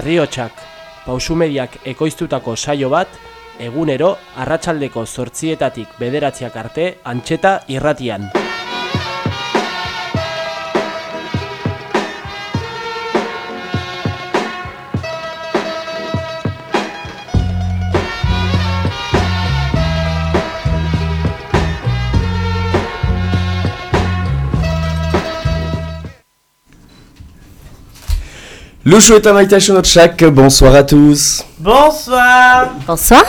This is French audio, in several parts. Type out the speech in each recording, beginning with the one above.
herriotsak pausumediak ekoiztutako saio bat, egunero arratsaldeko zortzietatik bederatziak arte antxeta irratian. Louchou est un invitation notre chaque. Bonsoir à tous. Bonsoir Bonsoir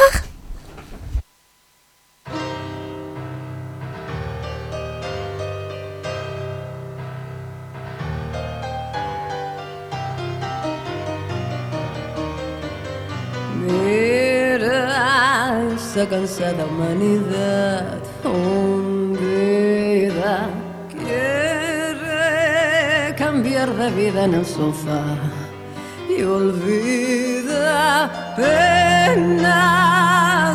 cansada humanidad hundida quiere cambiar de vida en el sofá y olvida penas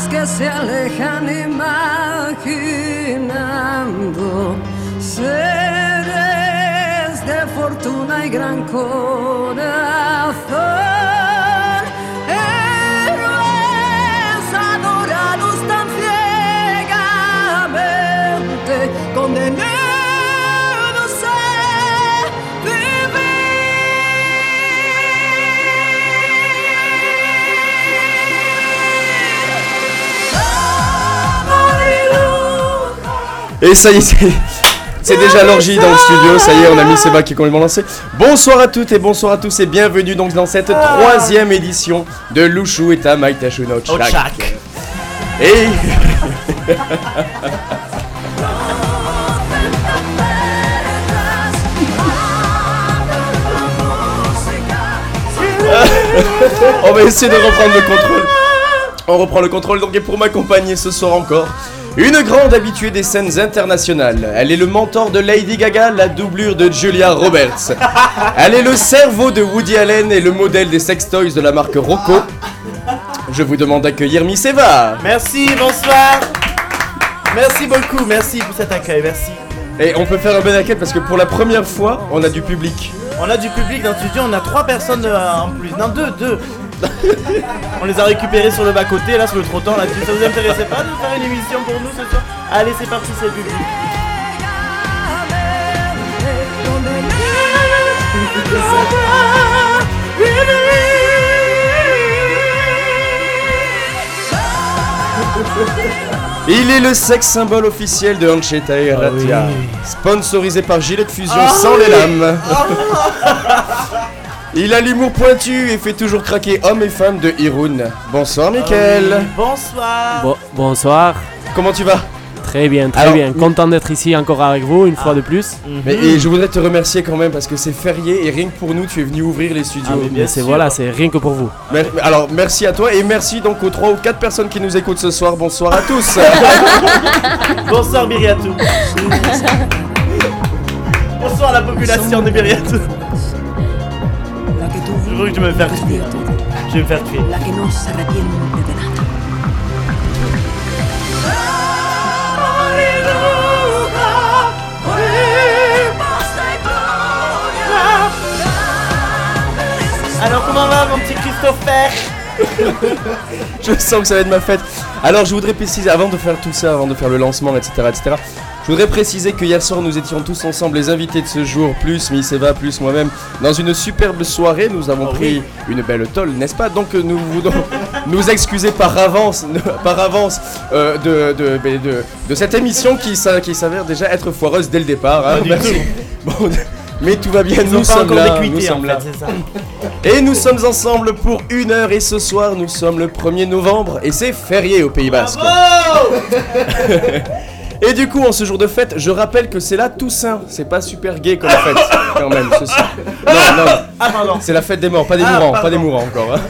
que se alejan imaginando seres de fortuna y gran corazón. Et ça y est, c'est- déjà l'orgie dans le studio. Ça y est, on a mis Seba qui est complètement lancé. Bonsoir à toutes et bonsoir à tous et bienvenue donc dans cette troisième édition de Louchou et ta tchak Et on va essayer de reprendre le contrôle. On reprend le contrôle donc et pour m'accompagner ce soir encore, une grande habituée des scènes internationales. Elle est le mentor de Lady Gaga, la doublure de Julia Roberts. Elle est le cerveau de Woody Allen et le modèle des sextoys de la marque Rocco. Je vous demande d'accueillir Miss Eva. Merci, bonsoir Merci beaucoup, merci pour cet accueil, merci. Et on peut faire un bon accueil parce que pour la première fois, on a du public. On a du public dans le studio, on a trois personnes euh, en plus. Non, deux, deux On les a récupérés sur le bas-côté, là, sur le trottoir là-dessus. Ça vous intéresserait pas de faire une émission pour nous ce soir Allez, c'est parti, c'est le public. Il est le sexe symbole officiel de Ancheta et Ratia. Sponsorisé par Gillette Fusion sans les lames. Il a l'humour pointu et fait toujours craquer hommes et femmes de Hirun. Bonsoir Mickaël. Ah oui, Bonsoir Bo- bonsoir, Comment tu vas? Très bien, très Alors, bien. Content d'être ici encore avec vous une fois de plus. Mais, Et je voudrais te remercier quand même parce que c'est férié et rien que pour nous tu es venu ouvrir les studios. Ah, mais Mais c'est voilà, c'est rien que pour vous. Mer- alors merci à toi et merci donc aux 3 ou 4 personnes qui nous écoutent ce soir. Bonsoir à tous. Bonsoir Biriatou Bonsoir la population de Biriatou tú Je veux que je me faire tuer. Je vais me faire tuer. la que no se arrepiente de nada. Alors comment va mon petit Christopher? Je sens que ça va être ma fête. Alors je voudrais préciser, avant de faire tout ça, avant de faire le lancement, etc. etc. Je voudrais préciser que hier soir nous étions tous ensemble les invités de ce jour, plus Miss Eva, plus moi-même, dans une superbe soirée. Nous avons Oh pris une belle tolle, n'est-ce pas? Donc nous voulons nous excuser par avance, par avance euh, de, de, de, cette émission qui, s'a- qui s'avère déjà être foireuse dès le départ. hein. Merci. Bon, mais tout va bien, nous sommes encore là, nous sommes là. ça. Et nous sommes ensemble pour une heure et ce soir nous sommes le 1er novembre et c'est férié au Pays Basque. Bravo Et du coup en ce jour de fête, je rappelle que c'est la Toussaint, c'est pas super gay comme fête quand même ceci. Non, non, Ah pardon c'est la fête des morts, pas des Ah, mourants, pardon. pas des mourants encore. hein.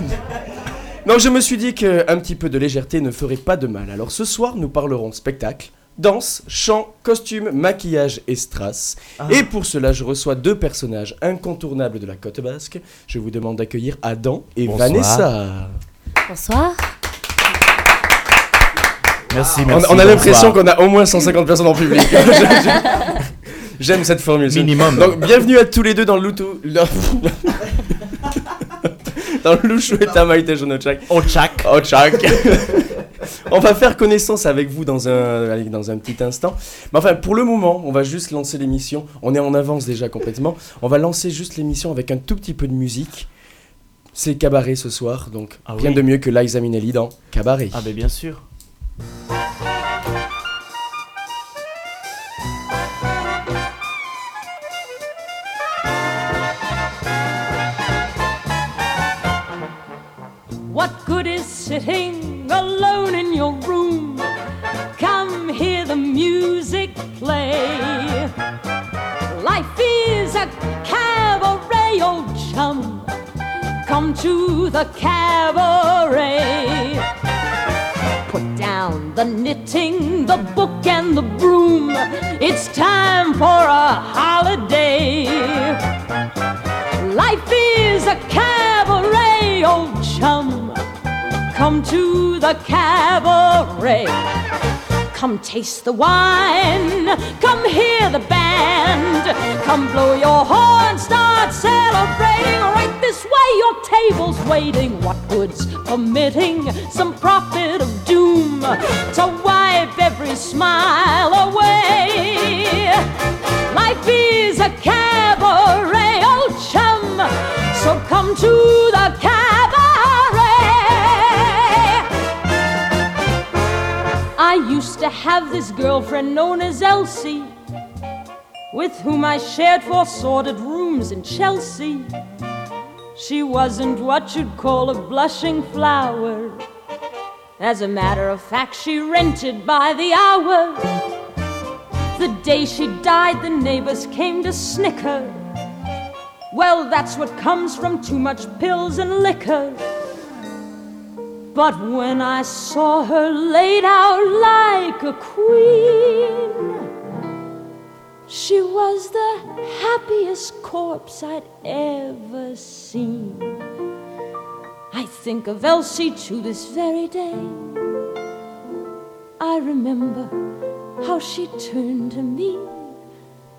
Donc je me suis dit qu'un petit peu de légèreté ne ferait pas de mal. Alors ce soir nous parlerons spectacle, danse, chant, costume, maquillage et strass. Ah. Et pour cela, je reçois deux personnages incontournables de la côte basque. Je vous demande d'accueillir Adam et Bonsoir. Vanessa. Bonsoir. Merci, On, merci. on a l'impression qu'on a au moins 150 personnes en public. J'aime cette formule. Minimum. Donc bienvenue à tous les deux dans le Loutou. dans Louchou et Tamaïte Jonotchak. Oh, tchac. On va faire connaissance avec vous dans un, dans un petit instant. Mais enfin, pour le moment, on va juste lancer l'émission. On est en avance déjà complètement. On va lancer juste l'émission avec un tout petit peu de musique. C'est cabaret ce soir, donc Ah rien oui. de mieux que Liza Minnelli dans Cabaret. Ah, ben bien sûr. What good is sitting alone in your room? Come hear the music play. Life is a cabaret, old chum. Come to the cabaret. The knitting, the book, and the broom. It's time for a holiday. Life is a cabaret, old chum. Come to the cabaret. Come taste the wine. Come hear the band. Come blow your horn. Start celebrating. Right this way, your table's waiting. What good's permitting some profit to wipe every smile away? Life is a cabaret, old chum. So come to the cabaret. I used to have this girlfriend known as Elsie, with whom I shared four sordid rooms in Chelsea. She wasn't what you'd call a blushing flower. As a matter of fact, she rented by the hour. The day she died, the neighbors came to snicker. Well, that's what comes from too much pills and liquor. But when I saw her laid out like a queen, she was the happiest corpse I'd ever seen. Think of Elsie to this very day. I remember how she turned to me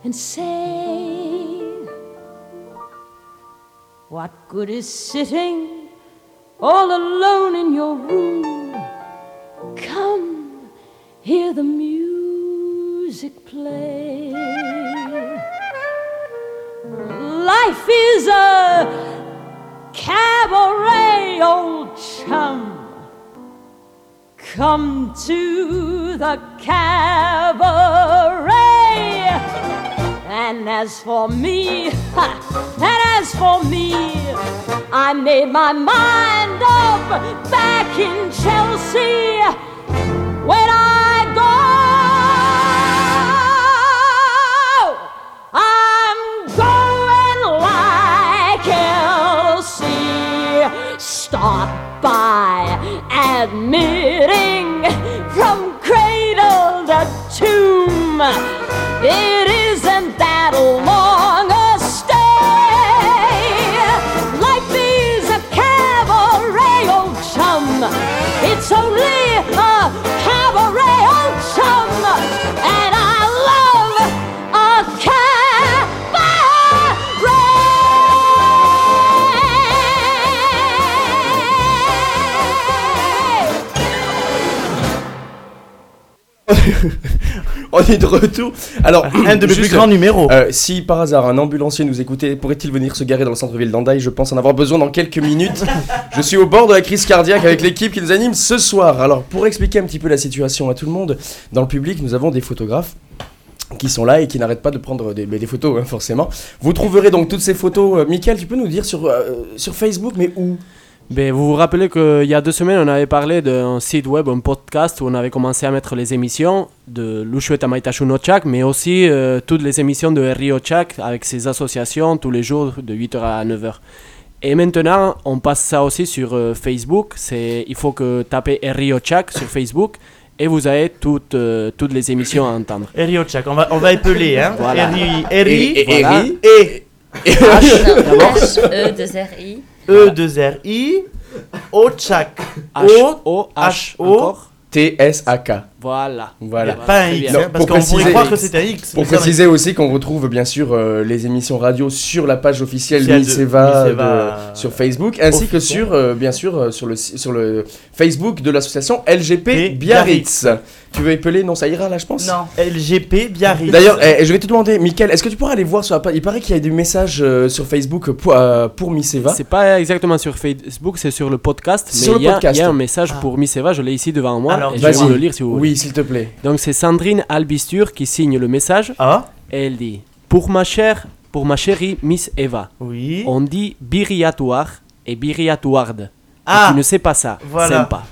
and said, What good is sitting all alone in your room? Come, hear the music play. Life is a cabaret, old chum. Come to the cabaret. And as for me, and as for me, I made my mind up back in Chelsea. When I Start by admitting from cradle to tomb. It isn't that long On est de retour. Alors, Un de mes plus grands numéros. euh, si par hasard un ambulancier nous écoutait, pourrait-il venir se garer dans le centre-ville d'Andaï? Je pense en avoir besoin dans quelques minutes. Je suis au bord de la crise cardiaque avec l'équipe qui nous anime ce soir. Alors, pour expliquer un petit peu la situation à tout le monde, dans le public, nous avons des photographes qui sont là et qui n'arrêtent pas de prendre des, photos, hein, forcément. Vous trouverez donc toutes ces photos. Euh, Mickaël, tu peux nous dire sur, euh, sur Facebook, mais où? Ben, vous vous rappelez qu'il y a deux semaines, on avait parlé d'un site web, un podcast où on avait commencé à mettre les émissions de Lushu Tamaitashu no Chak, mais aussi euh, toutes les émissions de Rio Chak avec ses associations tous les jours de 8h à 9h. Et maintenant, on passe ça aussi sur euh, Facebook. C'est, il faut que tapez Rio Chak sur Facebook et vous avez toutes, euh, toutes les émissions à entendre. Eri Ochak, on va, on va épeler, hein. Voilà. Eri, Eri, Et- et- voilà. Eri. et H-E-2-R-I. E2RI, Ochak. H-O-H H-O. encore. T-S-A-K. Voilà. Voilà. Pas un X, bien. hein, Non, parce pour qu'on pourrait préciser- croire que c'était un X. Pour mais préciser aussi qu'on retrouve bien sûr euh, les émissions radio sur la page officielle Miseva Miseva, de- sur Facebook, ainsi que sur euh, bien sûr euh, sur le sur le Facebook de l'association LGP Et Biarritz. Tu veux épeler? Non, ça ira là, je pense. Non, LGP Biarritz. D'ailleurs, eh, je vais te demander, Mickaël, est-ce que tu pourras aller voir sur la page Il paraît qu'il y a des messages euh, sur Facebook pour, euh, pour Miseva. C'est pas exactement sur Facebook, c'est sur le podcast. Mais Sur le il y a- podcast. il y, a un message Ah. pour Miss Eva, je l'ai ici devant moi. Alors, et je vais le lire si vous voulez. Oui, s'il te plaît. Donc c'est Sandrine Albistur qui signe le message. Ah, Et elle dit Pour ma chère, pour ma chérie Miss Eva, oui. on dit biriatoire et biriatouarde. Et Ah, tu ne sais pas ça. voilà. Sympa.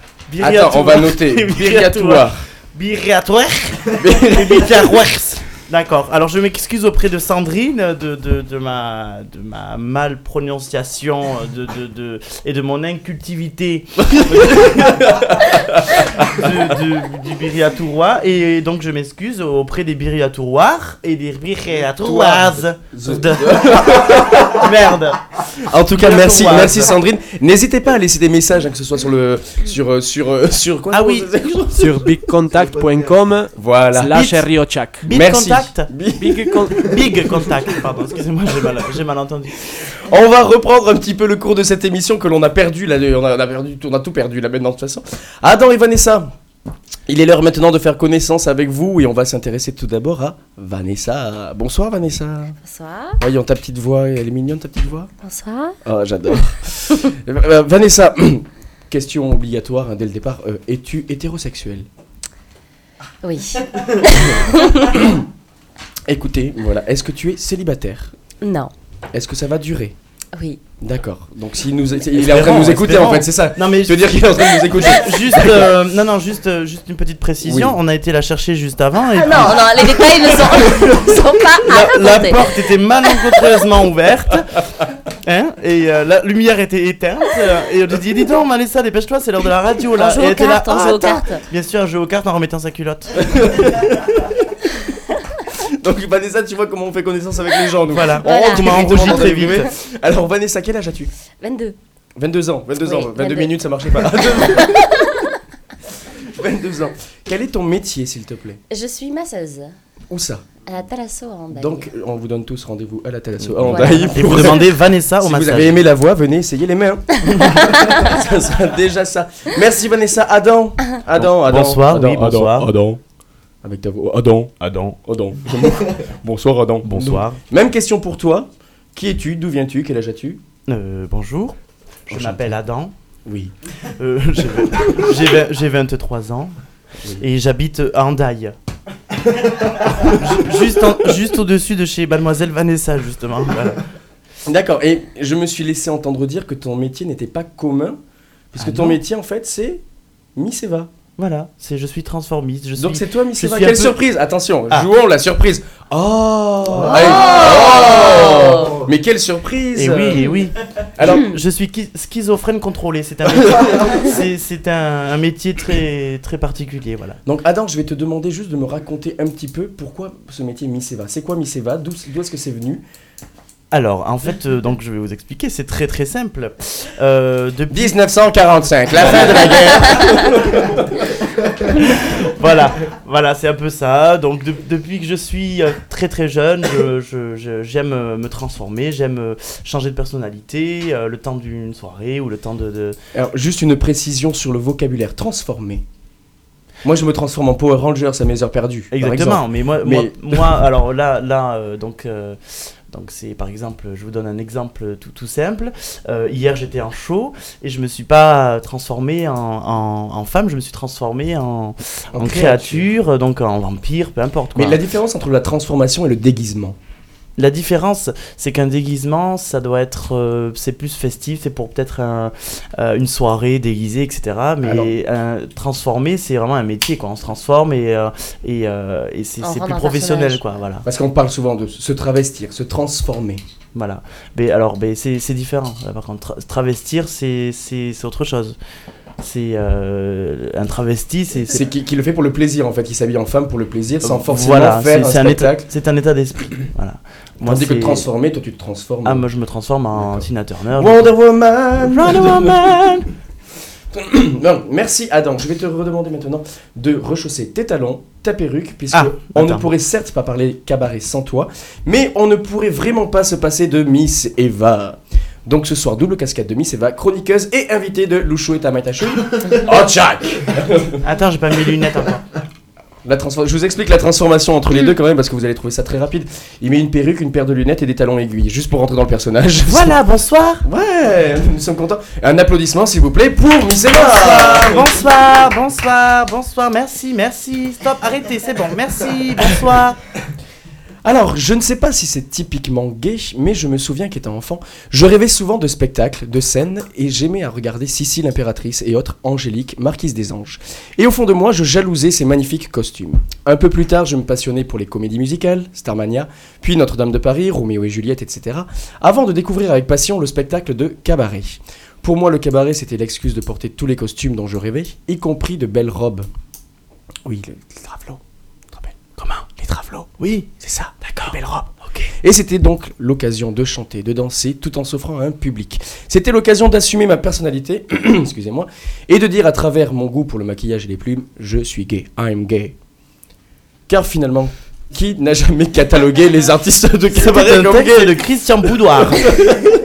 Attends, on va noter. Biriatoire. Biriatoire. Et Biriatoire. D'accord. Alors je m'excuse auprès de Sandrine de, de, de ma, de ma mal prononciation de, de, de- et de mon incultivité de- du biriatourois. Et donc je m'excuse auprès des biriatouroirs et des biriatouroises. De- Merde. En tout cas, merci, merci Sandrine. N'hésitez pas à laisser des messages, hein, que ce soit sur le sur euh, sur euh, sur quoi Ah oui. Sur bigcontact.com Voilà. slash Bit. riochak. Big Merci. contact. Big con- Big contact. Pardon, excusez-moi, j'ai mal, j'ai mal entendu. On va reprendre un petit peu le cours de cette émission que l'on a perdu là, on a, on a perdu, on a tout perdu là maintenant de toute façon. Adam et Vanessa, il est l'heure maintenant de faire connaissance avec vous et on va s'intéresser tout d'abord à Vanessa. Bonsoir Vanessa. Bonsoir. Voyons ta petite voix, elle est mignonne ta petite voix. Bonsoir. Oh j'adore. Euh, Vanessa, question obligatoire hein, dès le départ. euh, Es-tu hétérosexuel Oui. Écoutez, voilà. Est-ce que tu es célibataire? Non. Est-ce que ça va durer? Oui. D'accord. Donc s'il nous, il est en train de nous écouter espérons. en fait, c'est ça. Non mais Je veux dire qu'il est en train de nous écouter. juste, euh, non non, juste, euh, juste une petite précision. Oui. On a été la chercher juste avant et Ah puis non, non, les détails ne sont, pas à la, la porte était malencontreusement ouverte. Hein, et euh, la lumière était éteinte euh, et on lui dit dis donc Malessa dépêche-toi c'est l'heure de la radio là On joue et elle aux était là, cartes, on Ah, joue aux attends. cartes. bien sûr un jeu aux cartes en remettant sa culotte Donc Vanessa, tu vois comment on fait connaissance avec les gens. nous. Voilà. On Voilà. rentre Tu m'as directement enregistré dans le vite. privé. Alors Vanessa, quel âge as-tu? 22. 22 ans, 22 ans, Oui, 22 22. minutes ça marchait pas. 22 ans. Quel est ton métier s'il te plaît? Je suis masseuse Où ça? À la Thalasso à Hendaye. Donc on vous donne tous rendez-vous à la Thalasso à Voilà. Hendaye et pour- vous demandez Vanessa au Si vous massage avez aimé la voix, venez essayer les mains. ça sera déjà ça. Merci Vanessa. Adam. Adam, Adam. Bonsoir, Adam, oui, bonsoir. Adam, Adam. Avec ta voix. Adam. Adam. Adam. Bonsoir Adam. bonsoir Même question pour toi. Qui es-tu? D'où viens-tu? Quel âge as-tu? Euh, bonjour je m'appelle Adam Oui. Euh, j'ai vingt- j'ai vingt- j'ai 23 ans Oui. et j'habite à Hendaye. Ju- juste en- juste au-dessus de chez Mademoiselle Vanessa, justement. Voilà. D'accord, et je me suis laissé entendre dire que ton métier n'était pas commun, puisque Ah ton non. métier en fait c'est Miss Eva. Voilà, c'est je suis transformiste. Je suis... Donc c'est toi Miss Eva. Quelle peu- surprise? Attention, Ah. jouons la surprise. Oh, Allez. Oh Mais quelle surprise Et oui, et oui. Alors, Je suis schizophrène contrôlé. C'est un métier, c'est- c'est un, un métier très, très particulier. Voilà. donc Adam, je vais te demander juste de me raconter un petit peu pourquoi ce métier Miss Eva. C'est quoi Miss Eva? D'où d'où est-ce que c'est venu? Alors, en fait, euh, donc je vais vous expliquer. C'est très très simple. Euh, depuis 1945, la fin de la guerre. voilà, voilà, c'est un peu ça. Donc de- depuis que je suis euh, très très jeune, je- je- je- j'aime euh, me transformer, j'aime euh, changer de personnalité, euh, le temps d'une soirée ou le temps de... de- Alors, juste une précision sur le vocabulaire transformé. Moi, je me transforme en Power Rangers à mes heures perdues. par. Exactement, mais moi, Mais- moi, moi, alors là, là euh, donc... euh, donc c'est par exemple, je vous donne un exemple tout, tout simple. Euh, hier j'étais en show et je me suis pas transformé en, en, en femme, je me suis transformé en, En en créature, donc en vampire, peu importe quoi. Mais la différence entre la transformation et le déguisement. La différence, c'est qu'un déguisement, ça doit être, euh, c'est plus festif, c'est pour peut-être un- euh, une soirée déguisée, etc. Mais un transformé, c'est vraiment un métier, quoi. On se transforme et euh, et, euh, et c'est plus professionnel, quoi. Voilà, Parce qu'on parle souvent de se travestir, se transformer. voilà. Mais alors, mais c'est c'est différent. Par contre, tra- travestir, c'est c'est c'est autre chose. C'est euh, un travesti, c'est qui, qui le fait pour le plaisir en fait, qui s'habille en femme pour le plaisir sans forcément voilà, faire un un état, c'est un état d'esprit. voilà. Tandis que transformer, toi tu te transformes. Ah, moi je me transforme en. Tina Turner. Wonder Woman Wonder Woman. non, merci Adam. Je vais te redemander maintenant de rechausser tes talons, ta perruque, puisque Ah, on ne pourrait certes pas parler cabaret sans toi, mais on ne pourrait vraiment pas se passer de Miss Eva. Donc ce soir, double cascade de Miss Eva, chroniqueuse et invitée de Louchou et Tamatachu. oh, Jack Attends, j'ai pas mis mes lunettes encore. La Je vous explique la transformation entre les deux quand même, parce que vous allez trouver ça très rapide. Il met une perruque, une paire de lunettes et des talons aiguilles, juste pour rentrer dans le personnage. Voilà, bonsoir. Ouais, nous sommes contents. Un applaudissement s'il vous plaît pour Miss Eva Bonsoir, bonsoir, bonsoir, merci, merci. Stop, arrêtez, c'est bon, merci, bonsoir. Alors, je ne sais pas si c'est typiquement gay, mais je me souviens qu'étant enfant, je rêvais souvent de spectacles, de scènes, et j'aimais à regarder Sissi l'impératrice et autres Angélique, marquise des anges. Et au fond de moi, je jalousais ces magnifiques costumes. Un peu plus tard, je me passionnais pour les comédies musicales, Starmania, puis Notre-Dame de Paris, Roméo et Juliette, etc., avant de découvrir avec passion le spectacle de cabaret. Pour moi, le cabaret, c'était l'excuse de porter tous les costumes dont je rêvais, y compris de belles robes. Oui, le. Tu te rappelles Comment Les travelots Oui, c'est ça, d'accord. Belle robe. Et c'était donc l'occasion de chanter, de danser, tout en s'offrant à un public. C'était l'occasion d'assumer ma personnalité, excusez-moi, et de dire à travers mon goût pour le maquillage et les plumes, je suis gay, I'm gay. Car finalement, qui n'a jamais catalogué les artistes de cabaret comme de Christian Boudoir.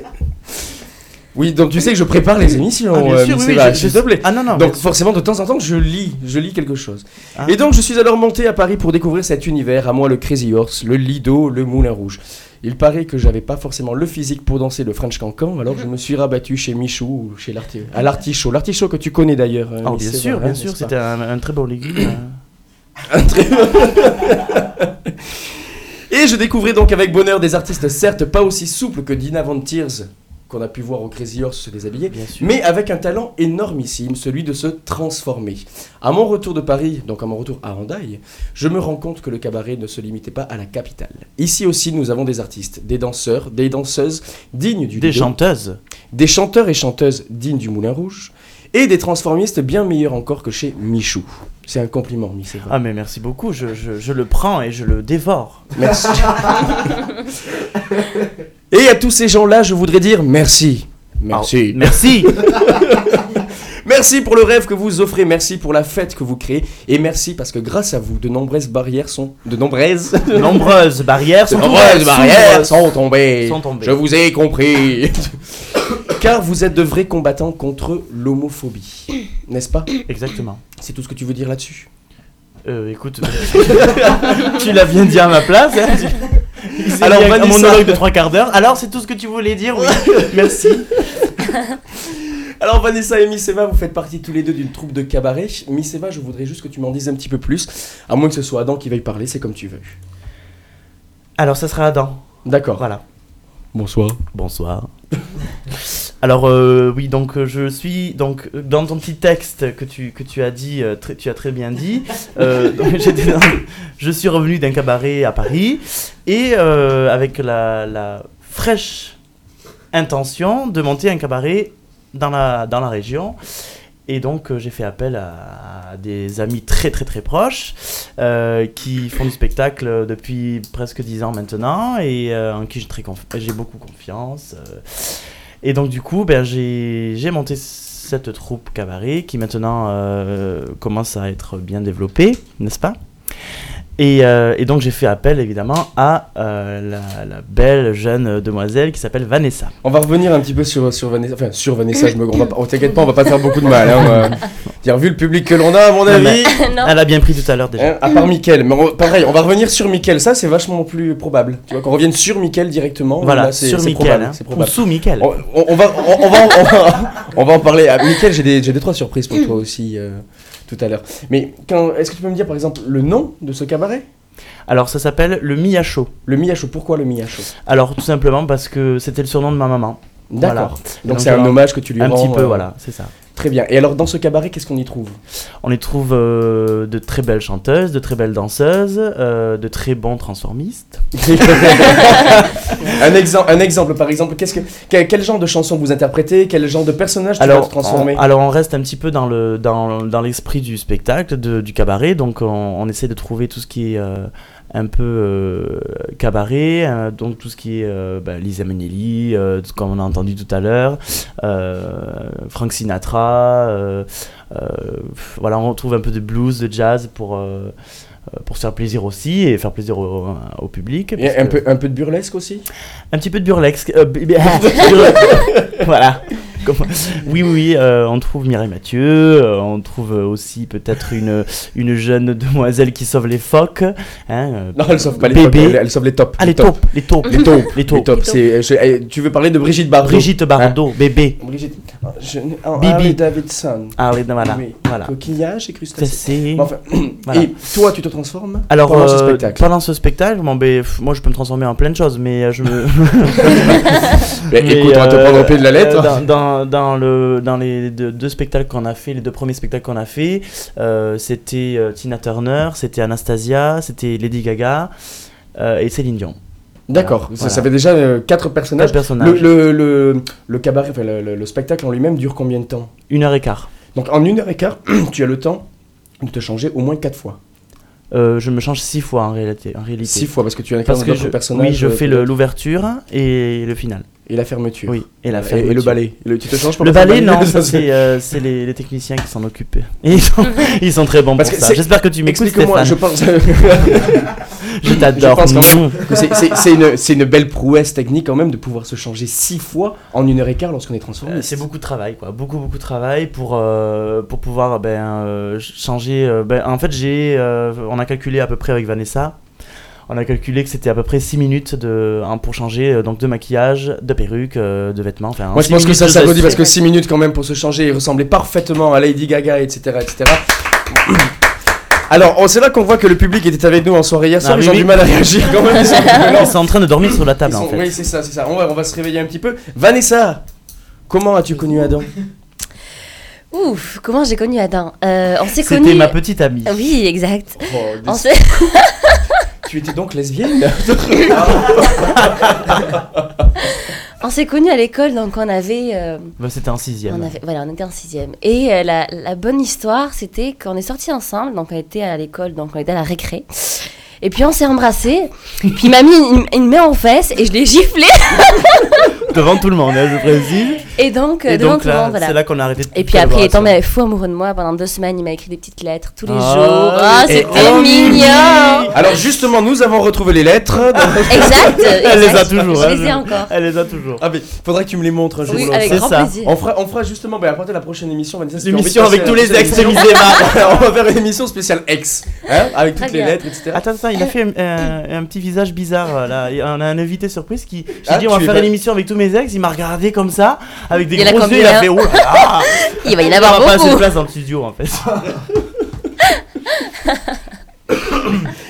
Oui, donc tu sais que je prépare les émissions, Ah, bien euh, sûr, oui, je- s'il te plaît. Ah non, non, Donc forcément de temps en temps je lis, je lis quelque chose. Ah. Et donc je suis alors monté à Paris pour découvrir cet univers, à moi le Crazy Horse, le Lido, le Moulin Rouge. Il paraît que j'avais pas forcément le physique pour danser le French Cancan, alors je me suis rabattu chez Michou ou chez à l'artichaut. L'artichaut que tu connais d'ailleurs. euh, Oh, bien sûr, hein, bien sûr, c'était un, un très beau légume. Un très- Et je découvrais donc avec bonheur des artistes certes pas aussi souples que Dina Von Tears qu'on a pu voir au Crazy Horse se déshabiller, Bien sûr. mais avec un talent énormissime, celui de se transformer. À mon retour de Paris, donc à mon retour à Hendaye, je me rends compte que le cabaret ne se limitait pas à la capitale. Ici aussi, nous avons des artistes, des danseurs, des danseuses dignes du Des Lido, chanteuses. des chanteurs et chanteuses dignes du Moulin Rouge, et des transformistes bien meilleurs encore que chez Michou. C'est un compliment, Miss. Ah mais merci beaucoup, je, je- je le prends et je le dévore. Merci. Et à tous ces gens-là, je voudrais dire merci. Merci. Merci. Merci pour le rêve que vous offrez, merci pour la fête que vous créez, et merci parce que grâce à vous, de nombreuses barrières sont... De nombreuses... De nombreuses barrières De sont nombreuses ouvertes, barrières s'ouvrent. sont tombées. Sont tombées. Je vous ai compris. Car vous êtes de vrais combattants contre l'homophobie. N'est-ce pas? Exactement. C'est tout ce que tu veux dire là-dessus? Euh, écoute, tu l'as bien dit à ma place. Hein. Alors, Vanessa. monologue de trois quarts d'heure. Alors, c'est tout ce que tu voulais dire, oui. Merci. Alors Vanessa et Miss Eva, vous faites partie tous les deux d'une troupe de cabaret. Miss Eva, je voudrais juste que tu m'en dises un petit peu plus, à moins que ce soit Adam qui veuille parler, c'est comme tu veux. Alors, ça sera Adam. D'accord. Voilà. Bonsoir. Bonsoir. Alors euh, oui donc euh, je suis donc euh, dans ton petit texte que tu que tu as dit euh, très- tu as très bien dit dans- je suis revenu d'un cabaret à Paris et avec la, la fraîche intention de monter un cabaret dans la dans la région et donc j'ai fait appel à, à des amis très très très proches qui font du spectacle depuis presque 10 ans maintenant et en qui j'ai très conf- j'ai beaucoup confiance. Et donc du coup, ben, j'ai j'ai monté cette troupe cabaret qui maintenant euh, commence à être bien développée, n'est-ce pas? Et, euh, et donc j'ai fait appel évidemment à euh, la, la belle jeune demoiselle qui s'appelle Vanessa. On va revenir un petit peu sur, sur Vanessa. Enfin, sur Vanessa, je me. On va pas- oh, t'inquiète pas, on va pas te faire beaucoup de mal. Hein, dire, vu le public que l'on a, à mon Non, avis. mais- non. Elle a bien pris tout à l'heure déjà. hein, à part Mickaël. Mais on- pareil, on va revenir sur Mickaël. Ça, c'est vachement plus probable. Tu vois, qu'on revienne sur Mickaël directement. voilà, là, c'est- sur c'est Mickaël. probable, hein. C'est Ou sous Mickaël. On, on- on va, on, on va, on, va, on va en parler. À Mickaël, j'ai des, j'ai des trois surprises pour toi aussi euh, tout à l'heure. Mais est-ce que tu peux me dire par exemple le nom de ce cabaret? Alors ça s'appelle le Miyacho. Le Miyacho. Pourquoi le Miyacho? Alors tout simplement parce que c'était le surnom de ma maman. D'accord. Voilà. Donc c'est un hommage que tu lui Un rends. petit peu, euh, voilà, c'est ça. Très bien. Et alors dans ce cabaret, qu'est-ce qu'on y trouve? On y trouve euh, de très belles chanteuses, de très belles danseuses, euh, de très bons transformistes. un, exemple, un exemple, par exemple, qu'est-ce que, quel, quel genre de chanson vous interprétez? Quel genre de personnage tu Alors te transformer? on, alors on reste un petit peu dans le dans, dans l'esprit du spectacle, de- du cabaret, donc on, on essaie de trouver tout ce qui est euh, un peu euh, cabaret, euh, donc tout ce qui est euh, bah, Lisa Minnelli, euh, comme on a entendu tout à l'heure, Frank Sinatra, voilà, on retrouve un peu de blues, de jazz pour, pour se faire plaisir aussi et faire plaisir au, au public. Et un que- peu, un peu de burlesque aussi? Un petit peu de burlesque. voilà. Oui, oui, euh, on trouve Mireille Mathieu, euh, on trouve aussi peut-être une, une jeune demoiselle qui sauve les phoques. hein, euh, Non, elle sauve pas les Bébé. tops, elle, elle sauve les tops. Ah, les taupes, les taupes, Les taupes. les taupes. Tops. eh, tu veux parler de Brigitte Bardot? Brigitte Bardot, bébé. Brigitte. Je, oh, Bibi. Harley Davidson. Ah oui, voilà. Oui. voilà. Coquillage et crustacés. c'est- Bon, enfin, Voilà. Et toi, tu te transformes Alors, pendant ce spectacle? pendant ce spectacle, bon, ben, moi je peux me transformer en plein de choses, mais je me. Mais Mais, Écoute, on va te prendre au pied de la lettre. euh, dans, dans, dans le, dans les deux, deux spectacles qu'on a fait, les deux premiers spectacles qu'on a fait, euh, c'était euh, Tina Turner, c'était Anastasia, c'était Lady Gaga euh, et Céline Dion. D'accord, ça, Voilà. ça fait déjà euh, quatre personnages. Quatre personnages. Le, le, le, le cabaret, enfin, le, le- le spectacle en lui-même dure combien de temps? Une heure et quart. Donc en une heure et quart, tu as le temps de te changer au moins quatre fois. Euh, je me change six fois en réalité. En réalité. Six fois, parce que tu que d'autres personnages. oui, je fais l'ouverture et le final. Et la fermeture. Oui, et la Et- fermeture. Et, le ballet. Le- tu te changes pour Le ballet, non, ça c'est euh, les, les techniciens qui s'en occupent. Et ils, sont, ils sont très bons Parce pour que ça. J'espère que tu m'écoutes, Explique-moi, je pense. Je t'adore. C'est- une, belle prouesse technique quand même de pouvoir se changer six fois en une heure et quart lorsqu'on est transformé. Euh, c'est beaucoup de travail, quoi. Beaucoup, beaucoup de travail pour, euh, pour pouvoir ben, changer. ben, en fait, j'ai, on a calculé à peu près avec Vanessa. On a calculé que c'était à peu près 6 minutes de, hein, pour changer euh, donc de maquillage, de perruque, euh, de vêtements. Enfin, Moi je pense que ça s'applaudit parce que 6 minutes quand même pour se changer et ressembler parfaitement à Lady Gaga, etc. etc. Alors, c'est là qu'on voit que le public était avec nous en soirée hier soir, Ah, ils oui, ont oui. du mal à réagir quand même. Ils sont, Ils sont en train de dormir sur la ils table sont- en fait. Oui, c'est ça, c'est ça. On va, on va se réveiller un petit peu. Vanessa, comment as-tu connu Adam? Ouf, comment j'ai connu Adam? Euh, On s'est C'était connus. ma petite amie. Oui, exact. Oh, On s'est- Tu étais donc lesbienne on s'est connus à l'école, donc on avait, euh, Bah, c'était en sixième. on avait, voilà, on était en sixième. Et euh, la, la bonne histoire, c'était qu'on est sortis ensemble, donc on était à l'école, donc on était à la récré. Et puis on s'est embrassés. puis il m'a mis une, une main en fesse et je l'ai giflé. Devant tout le monde, hein, je précise. Et donc, euh, Et devant donc tout le là, monde, voilà. c'est là qu'on a arrêté de Et puis après, il est tombé fou amoureux de moi. Pendant deux semaines, il m'a écrit des petites lettres tous les Ah, jours. Ah, et- c'était oh, mignon. Alors justement, nous avons retrouvé les lettres. Exact. Elle les a exact. toujours. Je hein, les ai encore. Elle les a toujours. Ah mais faudrait que tu me les montres un jour. Oui, avec c'est grand ça. plaisir. On fera, on fera justement, bah, à partir de la prochaine émission, Vanessa, si L'émission avec tous les ex on va faire une émission spéciale ex, hein, avec toutes les lettres, etc. Attends, attends, il a fait un, petit visage bizarre là. On a un invité surprise qui. J'ai Ah, dit, on va faire une émission avec tous mes ex. Il m'a regardé comme ça, avec des Il y en a gros yeux. Il a fait oh là là Il va y en On avoir va pas assez de beaucoup. place dans le studio en fait.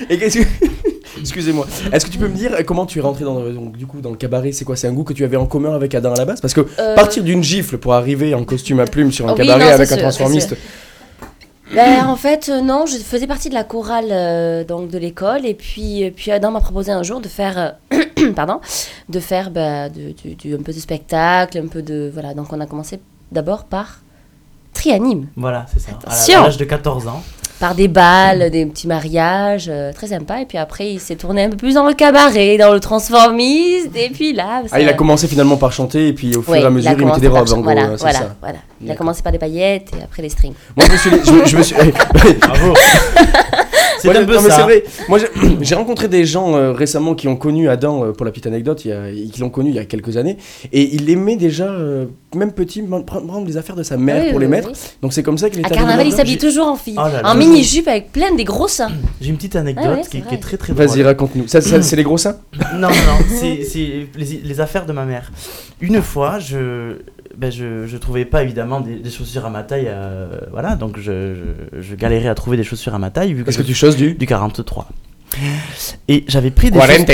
Et qu'est-ce que- Excusez-moi. Est-ce que tu peux me dire comment tu es rentré dans le, donc, du coup dans le cabaret? C'est quoi? C'est un goût que tu avais en commun avec Adam à la base? Parce que Euh, partir d'une gifle pour arriver en costume à plumes sur un Oh oui, cabaret non, avec un sûr, transformiste. Ben, en fait, euh, non, je faisais partie de la chorale euh, donc de l'école et puis, euh, puis Adam m'a proposé un jour de faire, euh, pardon, de faire bah, de- du- du- un peu de spectacle, un peu de voilà. Donc on a commencé d'abord par trianime, Voilà, c'est ça. Attention. À l'âge de 14 ans. Par des balles, des petits mariages, euh, très sympa. Et puis après, il s'est tourné un peu plus dans le cabaret, dans le transformiste. Et puis là, Ah, il a commencé finalement par chanter et puis au fur Ouais, et à il mesure a il mettait des robes en gros. Voilà, euh, c'est voilà, ça. voilà. Il a commencé par des paillettes et après des strings. Moi je me suis. Je, je me suis Bravo. C'est un non, peu mais ça. c'est vrai. Moi, j'ai- rencontré des gens euh, récemment qui ont connu Adam, euh, pour la petite anecdote, il y a- qui l'ont connu il y a quelques années, et il aimait déjà, euh, même petit, prendre les affaires de sa mère Oui, pour les oui, mettre. oui. Donc c'est comme ça qu'il est À arrivé carnaval, il s'habille toujours en fille. Oh là là. en mini-jupe avec plein des gros seins. J'ai une petite anecdote Ah ouais, qui, est très très drôle. Vas-y, raconte-nous. Ça, ça, c'est les gros seins? Non, non, non, c'est c'est les, les affaires de ma mère. Une fois, je, ben je, je trouvais pas évidemment des, des chaussures à ma taille. euh, voilà, donc je, je, je galérais à trouver des chaussures à ma taille vu que Parce que je- tu choses du du 43. Et j'avais pris des chaussures...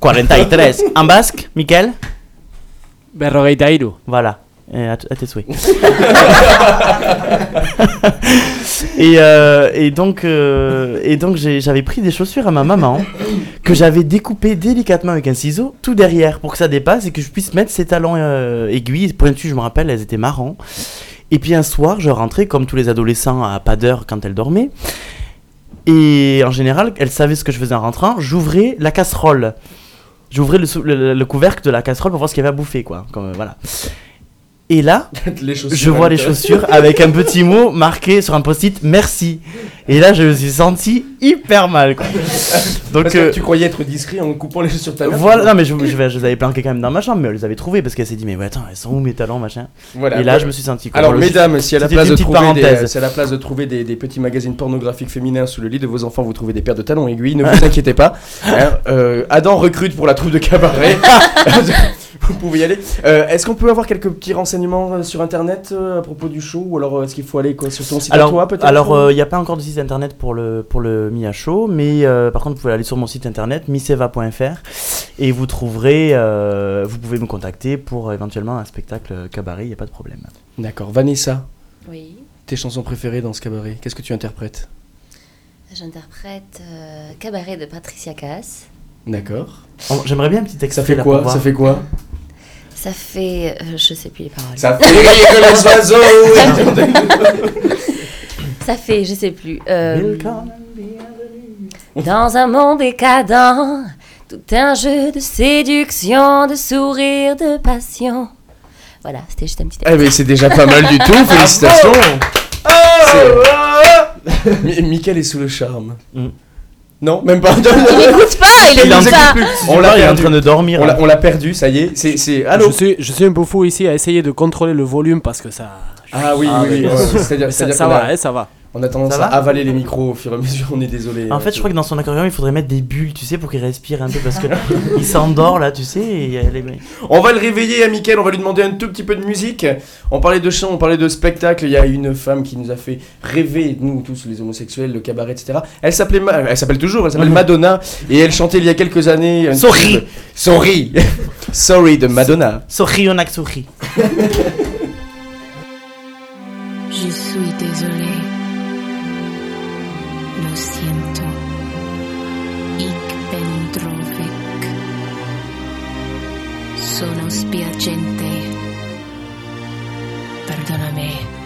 43. 43. En basque, Michael? Berrogeita. Voilà. À, à tes souhaits. et, euh, et donc, euh, et donc j'avais pris des chaussures à ma maman que j'avais découpées délicatement avec un ciseau tout derrière pour que ça dépasse et que je puisse mettre ses talons euh, aiguilles pointus. Je me rappelle, elles étaient marrons. Et puis un soir, je rentrais comme tous les adolescents à pas d'heure quand elles dormaient. Et en général, elle savait ce que je faisais en rentrant. J'ouvrais la casserole. J'ouvrais le, sou- le- le couvercle de la casserole pour voir ce qu'il y avait à bouffer, quoi. Comme, euh, voilà. Et là, je vois les chaussures avec un petit mot marqué sur un post-it merci. Et là, je me suis senti hyper mal. Quoi. Donc, Parce que euh, tu croyais être discret en coupant les chaussures de ta mère. voilà, non, mais je, je, je les avais planquées quand même dans ma chambre, mais elle les avait trouvées parce qu'elle s'est dit, mais ouais, attends, elles sont où mes talons, machin? Voilà. Et là, je me suis senti. Alors, mesdames, si à la place de trouver des, parenthèse. si à la place de trouver des, des petits magazines pornographiques féminins sous le lit de vos enfants, vous trouvez des paires de talons aiguilles, ne vous inquiétez pas. Hein, euh, Adam recrute pour la troupe de cabaret. vous pouvez y aller. Euh, est-ce qu'on peut avoir quelques petits renseignements euh, sur internet euh, à propos du show ou alors est-ce qu'il faut aller quoi, sur ton site à Alors, toi peut-être alors, ou- il n'y a pas encore de site internet pour le pour le Mia Show, mais euh, par contre, vous pouvez aller sur mon site internet miseva.fr et vous trouverez, euh, vous pouvez me contacter pour éventuellement un spectacle cabaret, il n'y a pas de problème. D'accord. Vanessa, Oui. tes chansons préférées dans ce cabaret Qu'est-ce que tu interprètes? J'interprète euh, Cabaret de Patricia Cass. D'accord. Oh, J'aimerais bien un petit Ça extrait fait là, quoi pour voir. Ça fait quoi Ça fait. euh, je sais plus les paroles. Ça fait rire les oiseaux. Ça fait, je sais plus. euh. Dans un monde décadent, tout un jeu de séduction, de sourire, de passion. Voilà, c'était juste un petit. Eh ben c'est déjà pas mal du tout, félicitations C'est- Mi- Mickaël est sous le charme. Mm. Non, même pas. Il écoute pas, il Il en écoute écoute pas. On l'a il est en train de dormir. On l'a- on l'a perdu, ça y est. C'est, c'est... Allô je, suis, je suis un peu fou ici à essayer de contrôler le volume parce que ça. Ah oui, Ah, oui, oui. d'accord. ouais, C'est-à-dire, Ça, c'est-à-dire ça qu'on va, a, hein, ça va. On a tendance Ça à va avaler les micros au fur et à mesure, on est désolé. En fait, je crois que dans son aquarium, il faudrait mettre des bulles, tu sais, pour qu'il respire un peu parce que il s'endort là, tu sais. Et elle est... On va le réveiller à Mickaël, on va lui demander un tout petit peu de musique. On parlait de chant, on parlait de spectacle. Il y a une femme qui nous a fait rêver, nous tous les homosexuels, le cabaret, etc. Elle s'appelait, Ma- elle s'appelle toujours, elle s'appelle Mhm. Madonna et elle chantait il y a quelques années. Sorry. Sorry, sorry de Madonna. Sorry, on a que sorry. Je suis désolé. Lo siento. Ik ben droevig. Sono spiacente. Perdoname.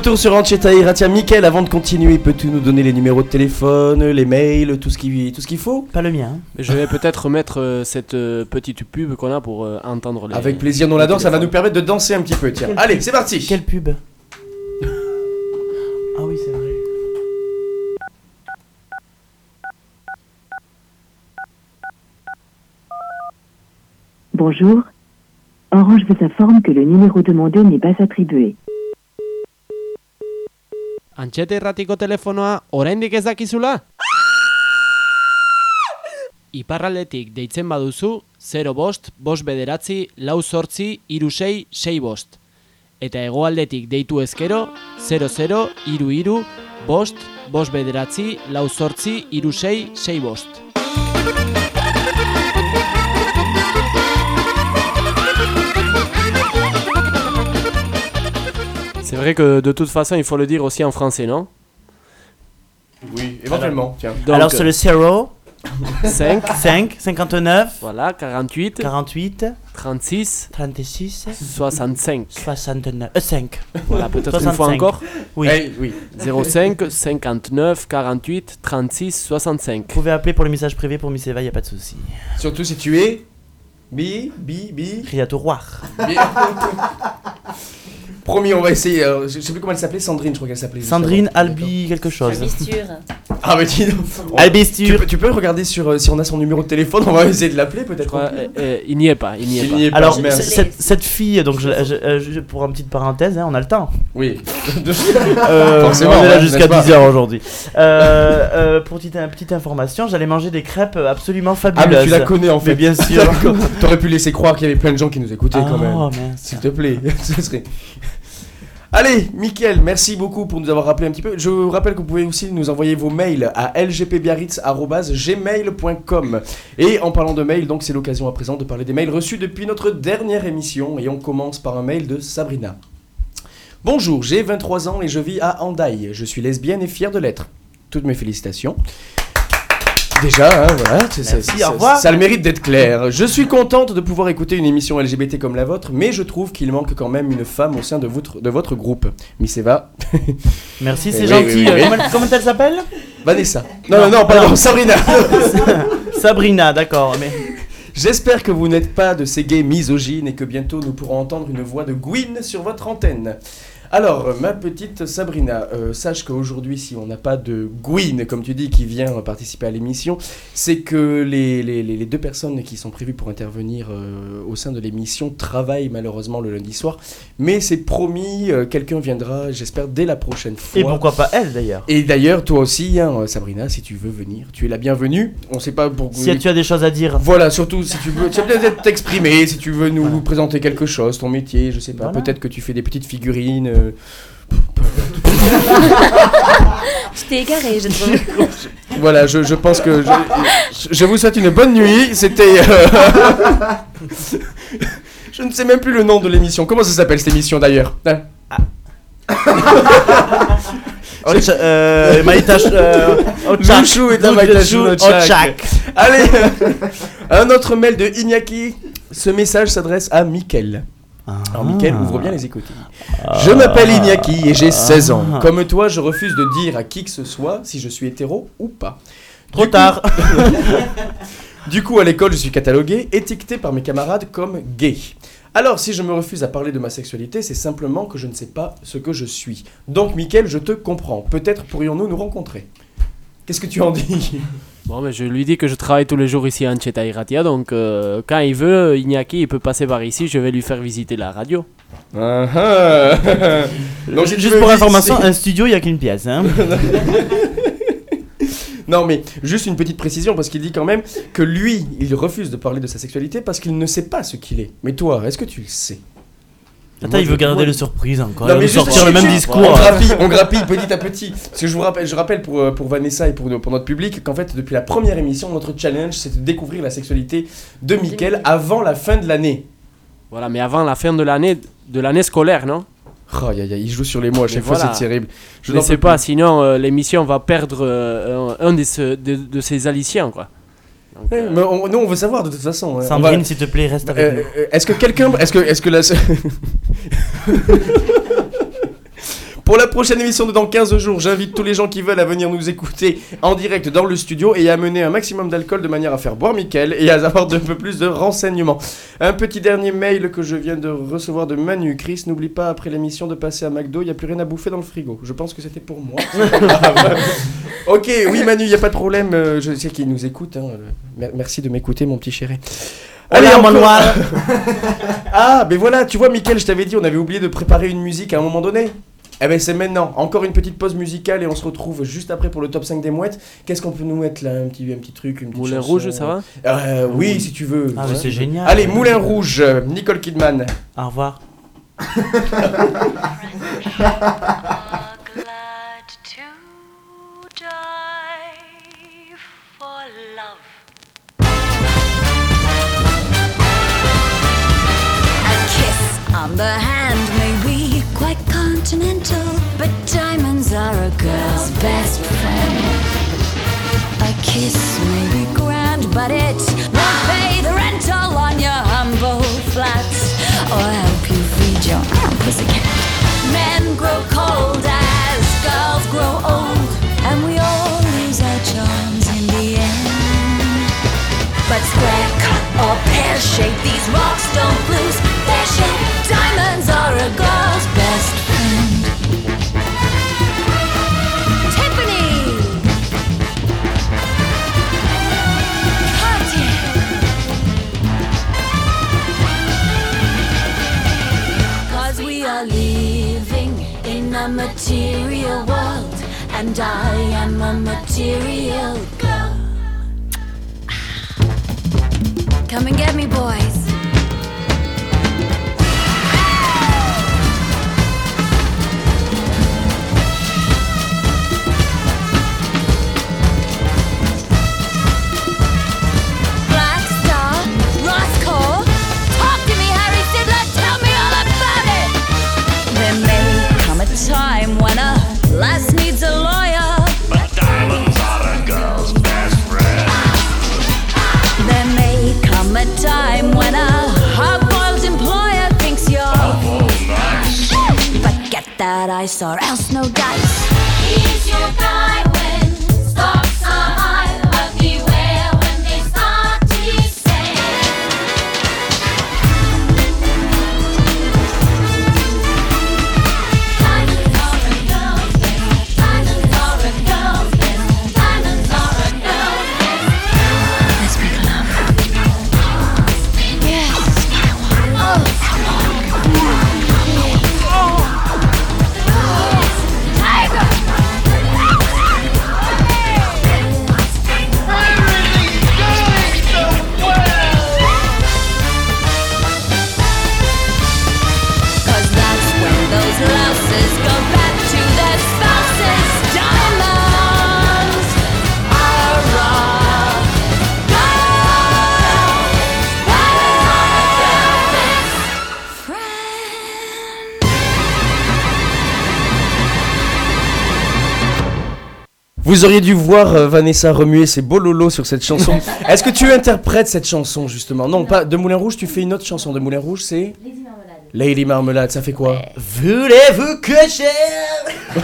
Retour sur Ancheta Iratia, Mickaël, avant de continuer, peux-tu nous donner les numéros de téléphone, les mails, tout ce qu'il tout ce qu'il faut? Pas le mien. Mais Je vais peut-être remettre euh, cette euh, petite pub qu'on a pour euh, entendre les. Avec plaisir, nous on l'adore, ça va nous permettre de danser un petit peu. Tiens, allez, c'est parti. Quelle pub? Ah oui, c'est vrai. Bonjour. Orange vous informe que le numéro demandé n'est pas attribué. Antxete erratiko telefonoa oraindik ez dakizula? Iparraldetik deitzen baduzu 0 bost, bost bederatzi, lau sortzi, iru sei, bost. Eta hegoaldetik deitu ezkero 00, iru iru, bost, bost bederatzi, lau sortzi, iru sei, sei bost. Vrai que de toute façon, il faut le dire aussi en français, non? Oui, éventuellement, tiens. Donc, Alors sur le 0, 5, 5, 59, voilà, 48, 48, 36, 36, 65. 69, euh, 5. Voilà, peut-être une fois 65. encore. Oui. Hey, oui. 05, 59, 48, 36, 65. Vous pouvez appeler pour le message privé pour Miss Eva, y a pas de souci. Surtout si tu es. Bi, bi, bi. Criatoir. bi. Promis, on va essayer. euh, je je sais plus comment elle s'appelait, Sandrine, je crois qu'elle s'appelait. juste Sandrine avant. Albi quelque chose. Albisture. Ah, mais dis donc. On- Tu Albisture. peux, tu peux regarder sur, euh, si on a son numéro de téléphone, on va essayer de l'appeler peut-être. euh, euh, il n'y est pas, il n'y est Il pas. n'y est pas, Alors, merde. cette, cette fille, donc je, je- euh, je- pour une petite parenthèse, hein, on a le temps. Oui. Euh, Forcément, on est là ouais, jusqu'à n'est-ce pas 10h aujourd'hui. Euh, euh, pour petite, petite information, j'allais manger des crêpes absolument Ah, fabuleuses. mais tu la connais en fait. Mais bien sûr. T'aurais pu laisser croire qu'il y avait plein de gens qui nous écoutaient quand même. Oh, mince. S'il te plaît, ce serait. Allez, Mickaël, merci beaucoup pour nous avoir rappelé un petit peu. Je vous rappelle que vous pouvez aussi nous envoyer vos mails à lgpbiarritz.gmail.com. Et en parlant de mails, donc c'est l'occasion à présent de parler des mails reçus depuis notre dernière émission. Et on commence par un mail de Sabrina. Bonjour, j'ai 23 ans et je vis à Hendaye. Je suis lesbienne et fière de l'être. Toutes mes félicitations. Déjà, hein, voilà, c'est- c'est- Merci, c'est- au revoir. ça a le mérite d'être clair. Je suis contente de pouvoir écouter une émission LGBT comme la vôtre, mais je trouve qu'il manque quand même une femme au sein de votre, de votre groupe. Miss Eva, Merci, c'est Oui, gentil. oui, oui, oui. Comment, comment elle s'appelle? Vanessa. Non, non, non, pardon, Sabrina. Sabrina, d'accord. Mais J'espère que vous n'êtes pas de ces gays misogynes et que bientôt nous pourrons entendre une voix de Gwyn sur votre antenne. Alors, ma petite Sabrina, euh, sache qu'aujourd'hui, si on n'a pas de Gwyn, comme tu dis, qui vient participer à l'émission, c'est que les, les- deux personnes qui sont prévues pour intervenir euh, au sein de l'émission travaillent malheureusement le lundi soir. Mais c'est promis, euh, quelqu'un viendra, j'espère, dès la prochaine fois. et pourquoi pas elle d'ailleurs? Et d'ailleurs, toi aussi, hein, Sabrina, si tu veux venir, tu es la bienvenue. On sait pas pour Si tu as des choses à dire. Voilà, surtout si tu veux, tu peut-être t'exprimer, si tu veux nous présenter quelque chose, ton métier, je sais pas. Voilà. Peut-être que tu fais des petites figurines. Euh, Je t'ai égaré, je trouve. voilà, je, je pense que je, je vous souhaite une bonne nuit. C'était. euh, je ne sais même plus le nom de l'émission. Comment ça s'appelle cette émission d'ailleurs? Hein? Ocha- euh, euh. Allez, un autre mail de Iñaki. Ce message s'adresse à Mickaël. Alors Mickaël, ouvre bien les écouteurs. Je m'appelle Iñaki et j'ai 16 ans. Comme toi, je refuse de dire à qui que ce soit si je suis hétéro ou pas. Trop Du coup- tard. Du coup, à l'école, je suis catalogué, étiqueté par mes camarades comme gay. Alors, si je me refuse à parler de ma sexualité, c'est simplement que je ne sais pas ce que je suis. Donc, Mickaël, je te comprends. Peut-être pourrions-nous nous rencontrer. Qu'est-ce que tu en dis? Bon, mais je lui dis que je travaille tous les jours ici à Ancheta Iratia, donc euh, quand il veut, Iñaki, il peut passer par ici, je vais lui faire visiter la radio. Ah. Donc, Juste pour information, un studio, il n'y a qu'une pièce. Hein. Non, mais juste une petite précision, parce qu'il dit quand même que lui, il refuse de parler de sa sexualité parce qu'il ne sait pas ce qu'il est. Mais toi, est-ce que tu le sais? Attends, Moi, il je- veut garder moi- le surprise encore. Non, il veut sortir le même discours. On grappille, on grappille petit à petit. Parce que je vous rappelle, je rappelle pour, euh, pour Vanessa et pour, pour notre public qu'en fait, depuis la première émission, notre challenge, c'est de découvrir la sexualité de Mickaël avant la fin de l'année. Voilà, mais avant la fin de l'année de l'année scolaire, non? Oh, aïe, aïe, aïe, il joue sur les mots à chaque fois, c'est terrible. Je ne sais pas, plus. sinon euh, l'émission va perdre euh, un, un de, ce- de, de ses aliciens, quoi. Donc, Ouais, euh, mais on- nous, on veut savoir de toute façon. On Sandrine, va- s'il te plaît, reste avec Euh, euh, est-ce que quelqu'un. Est-ce que, est-ce que la. Pour la prochaine émission de dans 15 jours, j'invite tous les gens qui veulent à venir nous écouter en direct dans le studio et à amener un maximum d'alcool de manière à faire boire Mickaël et à avoir un peu plus de renseignements. Un petit dernier mail que je viens de recevoir de Manu. Chris, n'oublie pas après l'émission de passer à McDo, il n'y a plus rien à bouffer dans le frigo. Je pense que c'était pour moi. Ok, oui Manu, il n'y a pas de problème. euh, Je sais qu'il nous écoute. hein. Mer- Merci de m'écouter, mon petit chéri. Allez, encore- mon noir. ah, mais voilà, tu vois, Mickaël, je t'avais dit, on avait oublié de préparer une musique à un moment donné. Eh ben c'est maintenant, encore une petite pause musicale et on se retrouve juste après pour le top 5 des mouettes. Qu'est-ce qu'on peut nous mettre là? Un petit, un petit truc, une petite Moulin chanson? Rouge, ça va? Euh, Oui, si tu veux. Ah, mais c'est génial. Allez, Moulin Rouge, Nicole Kidman. Au revoir. on the hand continental, but diamonds are a girl's best friend. A kiss may be grand, but it won't pay the rental on your humble flats or help you feed your pussycat. Men grow cold as girls grow old, and we all lose our charms in the end. But square cut or pear shaped, these rocks don't lose their shape. Diamonds are a girl's material world, and I am a material girl. Come and get me, boys. That ice or else no dice. He's your guy Vous auriez dû voir euh, Vanessa remuer ses bololo sur cette chanson. Est-ce que tu interprètes cette chanson justement? Non, pas de Moulin Rouge, tu fais une autre chanson. De Moulin Rouge, c'est Lady Marmelade. Lady Marmelade, ça fait quoi? Voulez-vous que j'aime?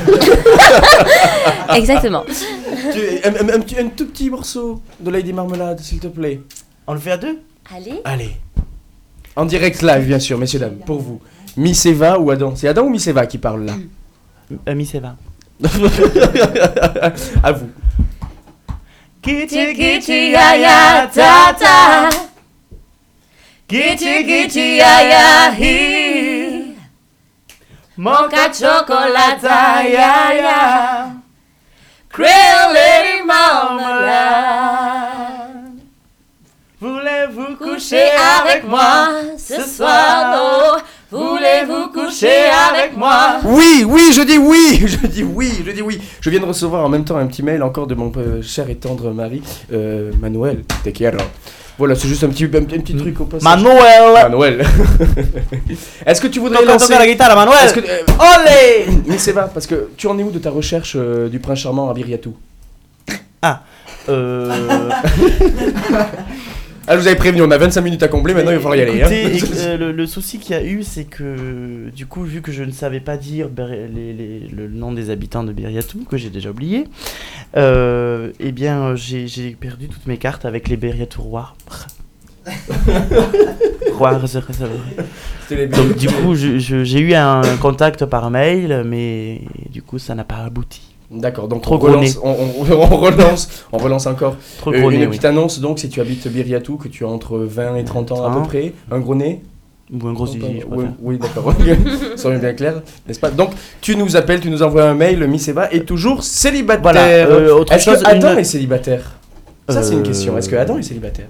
Exactement. Tu- un, un- un petit- un tout petit morceau de Lady Marmelade, s'il te plaît. On le fait à deux? Allez. Allez. En direct live, bien sûr, messieurs, dames, pour vous. Miss Eva ou Adam? C'est Adam ou Miss Eva qui parle là? Ami Seva. À vous. Kitty Kitty ya ya ta ta. Kitty kitty ya ya hi. Mocha chocolate ya ya. Creole lady marmelade. Voulez-vous Coucher avec moi ce soir, oh. Voulez-vous coucher avec moi Oui, oui, je dis oui, je dis oui, je dis oui. Je viens de recevoir en même temps un petit mail encore de mon euh, cher et tendre mari, euh, Manuel, te quiero. Voilà, c'est juste un petit, un, petit- un petit truc au passage. Manuel Manuel. Est-ce que tu voudrais Toca, lancer la guitare, Manuel que, euh, Olé Mais c'est va, parce que tu en es où de ta recherche euh, du prince charmant à Viriatou? Euh... Ah, je vous avais prévenu, on a 25 minutes à combler, maintenant il va falloir y aller. hein. Écoutez, euh, le, le souci qu'il y a eu, c'est que du coup, vu que je ne savais pas dire les- les- le nom des habitants de Biriatou, que j'ai déjà oublié, euh, eh bien, j'ai perdu toutes mes cartes avec les Biriatourois. Rois, ça- ça- C'était les Donc du coup, j'ai eu un contact par mail, mais du coup, ça n'a pas abouti. D'accord, donc Trop on relance, on, on- on relance, on relance encore. Trop Euh, gros une nez, petite annonce donc, si tu habites Biriatou, que tu as entre 20 et 30 ans à peu 30. près, un gros nez oui. Ou un gros zizi, je Oui, oui, d'accord. Soyons bien clairs, n'est-ce pas? Donc, tu nous appelles, tu nous envoies un mail, Miss Eva est toujours célibataire. Voilà, euh, autre Est-ce chose, que Adam une- est célibataire? Ça, c'est une Euh, question. Est-ce que Adam est célibataire?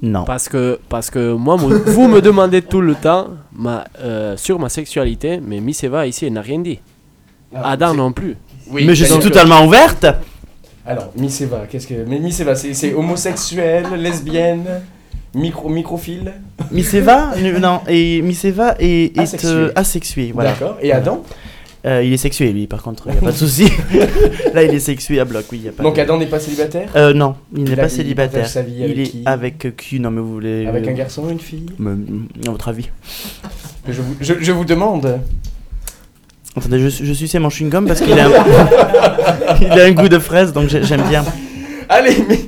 Non. Parce que, parce que moi, vous me demandez tout le temps ma, euh, sur ma sexualité, mais Miss Eva ici, elle n'a rien dit. Adam non plus. Oui, mais je suis que- totalement ouverte. Alors, Miss Eva, qu'est-ce que. Mais Miss Eva, c'est homosexuel, lesbienne, micro, microphile? Miss Eva, non, et Miss Eva est, est, Asexuée. euh, asexuée, voilà. D'accord. Et Adam? Euh, il est sexué, lui, par contre, il n'y a pas de souci. Là, il est sexué à bloc, oui, y a pas Donc, de- Adam n'est pas célibataire? Euh, non, il n'est pas célibataire. partage sa vie avec il est qui? avec qui? Non, mais vous voulez. Avec un garçon ou une fille? Me- À votre avis? Je vous, je, je vous demande. Attendez, je, je suçais mon chewing-gum parce qu'il a, un... il a un goût de fraise, donc j'ai- j'aime bien. Allez, mais.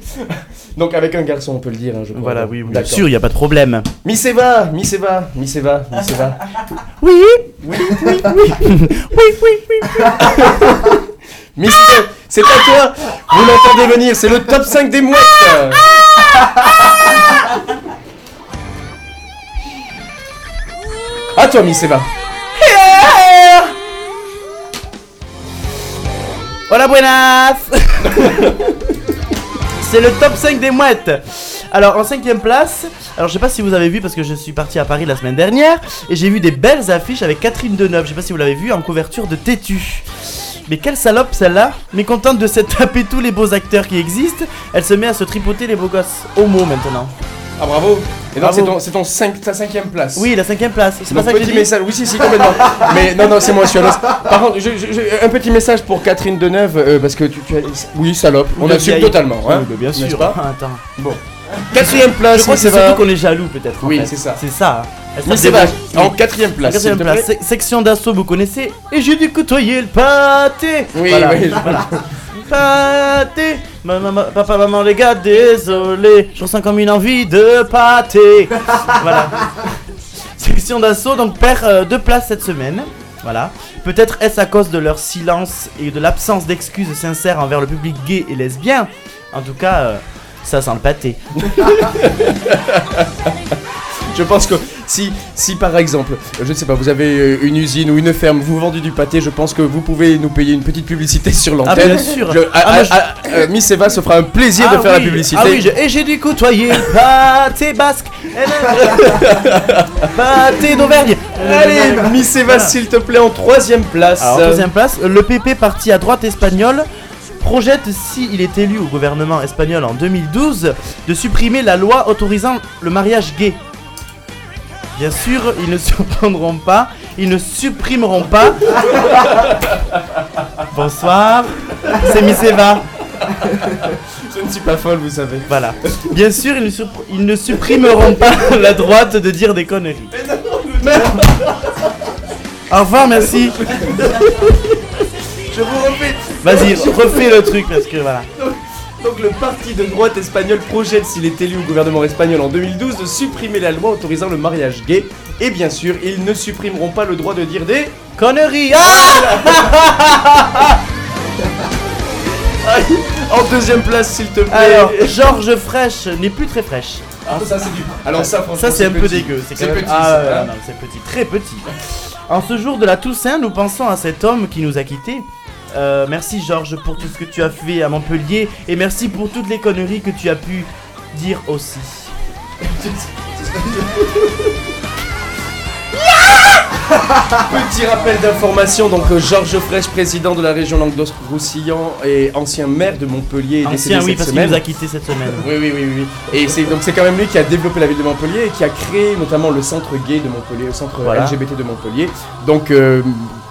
Donc, avec un garçon, on peut le dire, hein, je crois. Voilà, oui, oui, bien sûr, il n'y a pas de problème. Miss Eva, Miss Eva, Miss Eva, Miss Eva. Oui Oui, Oui, oui Oui, oui, oui Miss Eva, c'est à toi Vous l'entendez venir, c'est le top 5 des mouettes À toi, Miss Hola buenas. C'est le top 5 des mouettes. Alors en cinquième place, alors je sais pas si vous avez vu parce que je suis parti à Paris la semaine dernière et j'ai vu des belles affiches avec Catherine Deneuve, je sais pas si vous l'avez vu en couverture de Tétu. Mais quelle salope celle-là. Mécontente de s'être tapé tous les beaux acteurs qui existent, elle se met à se tripoter les beaux gosses. Homo maintenant. Ah bravo Et donc Bravo. c'est ton, c'est ton cinq- ta cinquième place Oui, la cinquième place, c'est pas Donc ça que j'ai petit dit message, oui si si complètement. Mais non non c'est moi je suis honnête. Par contre je- je- je- un petit message pour Catherine Deneuve euh, parce que tu, tu as, oui salope, on De assume vieille- totalement. Hein, Oui, bah, bien n'est-ce sûr. pas Attends. Bon. Quatrième Je place, crois que c'est Eva. surtout qu'on est jaloux peut-être. en Oui, fait. c'est ça. C'est ça. Elle Miss s'appelle- Eva, Oui. en quatrième place. La quatrième s'il te place, plaît. se- section d'assaut, vous connaissez Et j'ai dû côtoyer le pâté Oui, voilà. oui, je-. Pâté Maman, Papa, maman, les gars, désolé Je ressens comme une envie de pâté Voilà Section d'assaut, donc perd euh, deux places cette semaine. Voilà. Peut-être est-ce à cause de leur silence et de l'absence d'excuses sincères envers le public gay et lesbien. En tout cas, euh, ça sent le pâté. Je pense que si, si par exemple, je ne sais pas, vous avez euh, une usine ou une ferme, vous vendez du pâté, je pense que vous pouvez nous payer une petite publicité sur Ah, l'antenne. bien sûr Je- Ah, ah, je- ah, ah, euh, Miss Eva se fera un plaisir de Ah faire la publicité. Ah oui, je- et j'ai dû côtoyer pâté basque. pâté d'Auvergne. Allez, Miss Eva, s'il te plaît, en troisième place. Alors, en deuxième place, le PP parti à droite espagnole projette, s'il est élu au gouvernement espagnol en 2012, de supprimer la loi autorisant le mariage gay. Bien sûr, ils ne surprendront pas, ils ne supprimeront pas. Bonsoir, c'est Miss Eva. Je ne suis pas folle, vous savez. Voilà. Bien sûr, ils ne, suppr- ils ne supprimeront pas la droite de dire des conneries. Au revoir, merci. Je vous refais. Vas-y, refais le truc parce que voilà. Donc le parti de droite espagnol projette, s'il est élu au gouvernement espagnol en 2012, de supprimer la loi autorisant le mariage gay. Et bien sûr, ils ne supprimeront pas le droit de dire des... Conneries Ah En deuxième place, s'il te plaît. Alors, Georges Fraîche n'est plus très fraîche. Ah, ça c'est du... Alors ça, franchement, Ça, c'est un peu dégueu. C'est quand même- petit, Ah, non, c'est petit, très petit. En ce jour de la Toussaint, nous pensons à cet homme qui nous a quittés. Euh, merci Georges pour tout ce que tu as fait à Montpellier et merci pour toutes les conneries que tu as pu dire aussi. Petit rappel d'information, donc euh, Georges Fraîche, président de la région Languedoc-Roussillon et ancien maire de Montpellier, est décédé Ancien, oui, cette parce qu'il semaine. nous a cette semaine. Oui, oui, oui, oui. Et c'est donc c'est quand même lui qui a développé la ville de Montpellier et qui a créé notamment le centre gay de Montpellier, le centre Voilà. LGBT de Montpellier. Donc euh,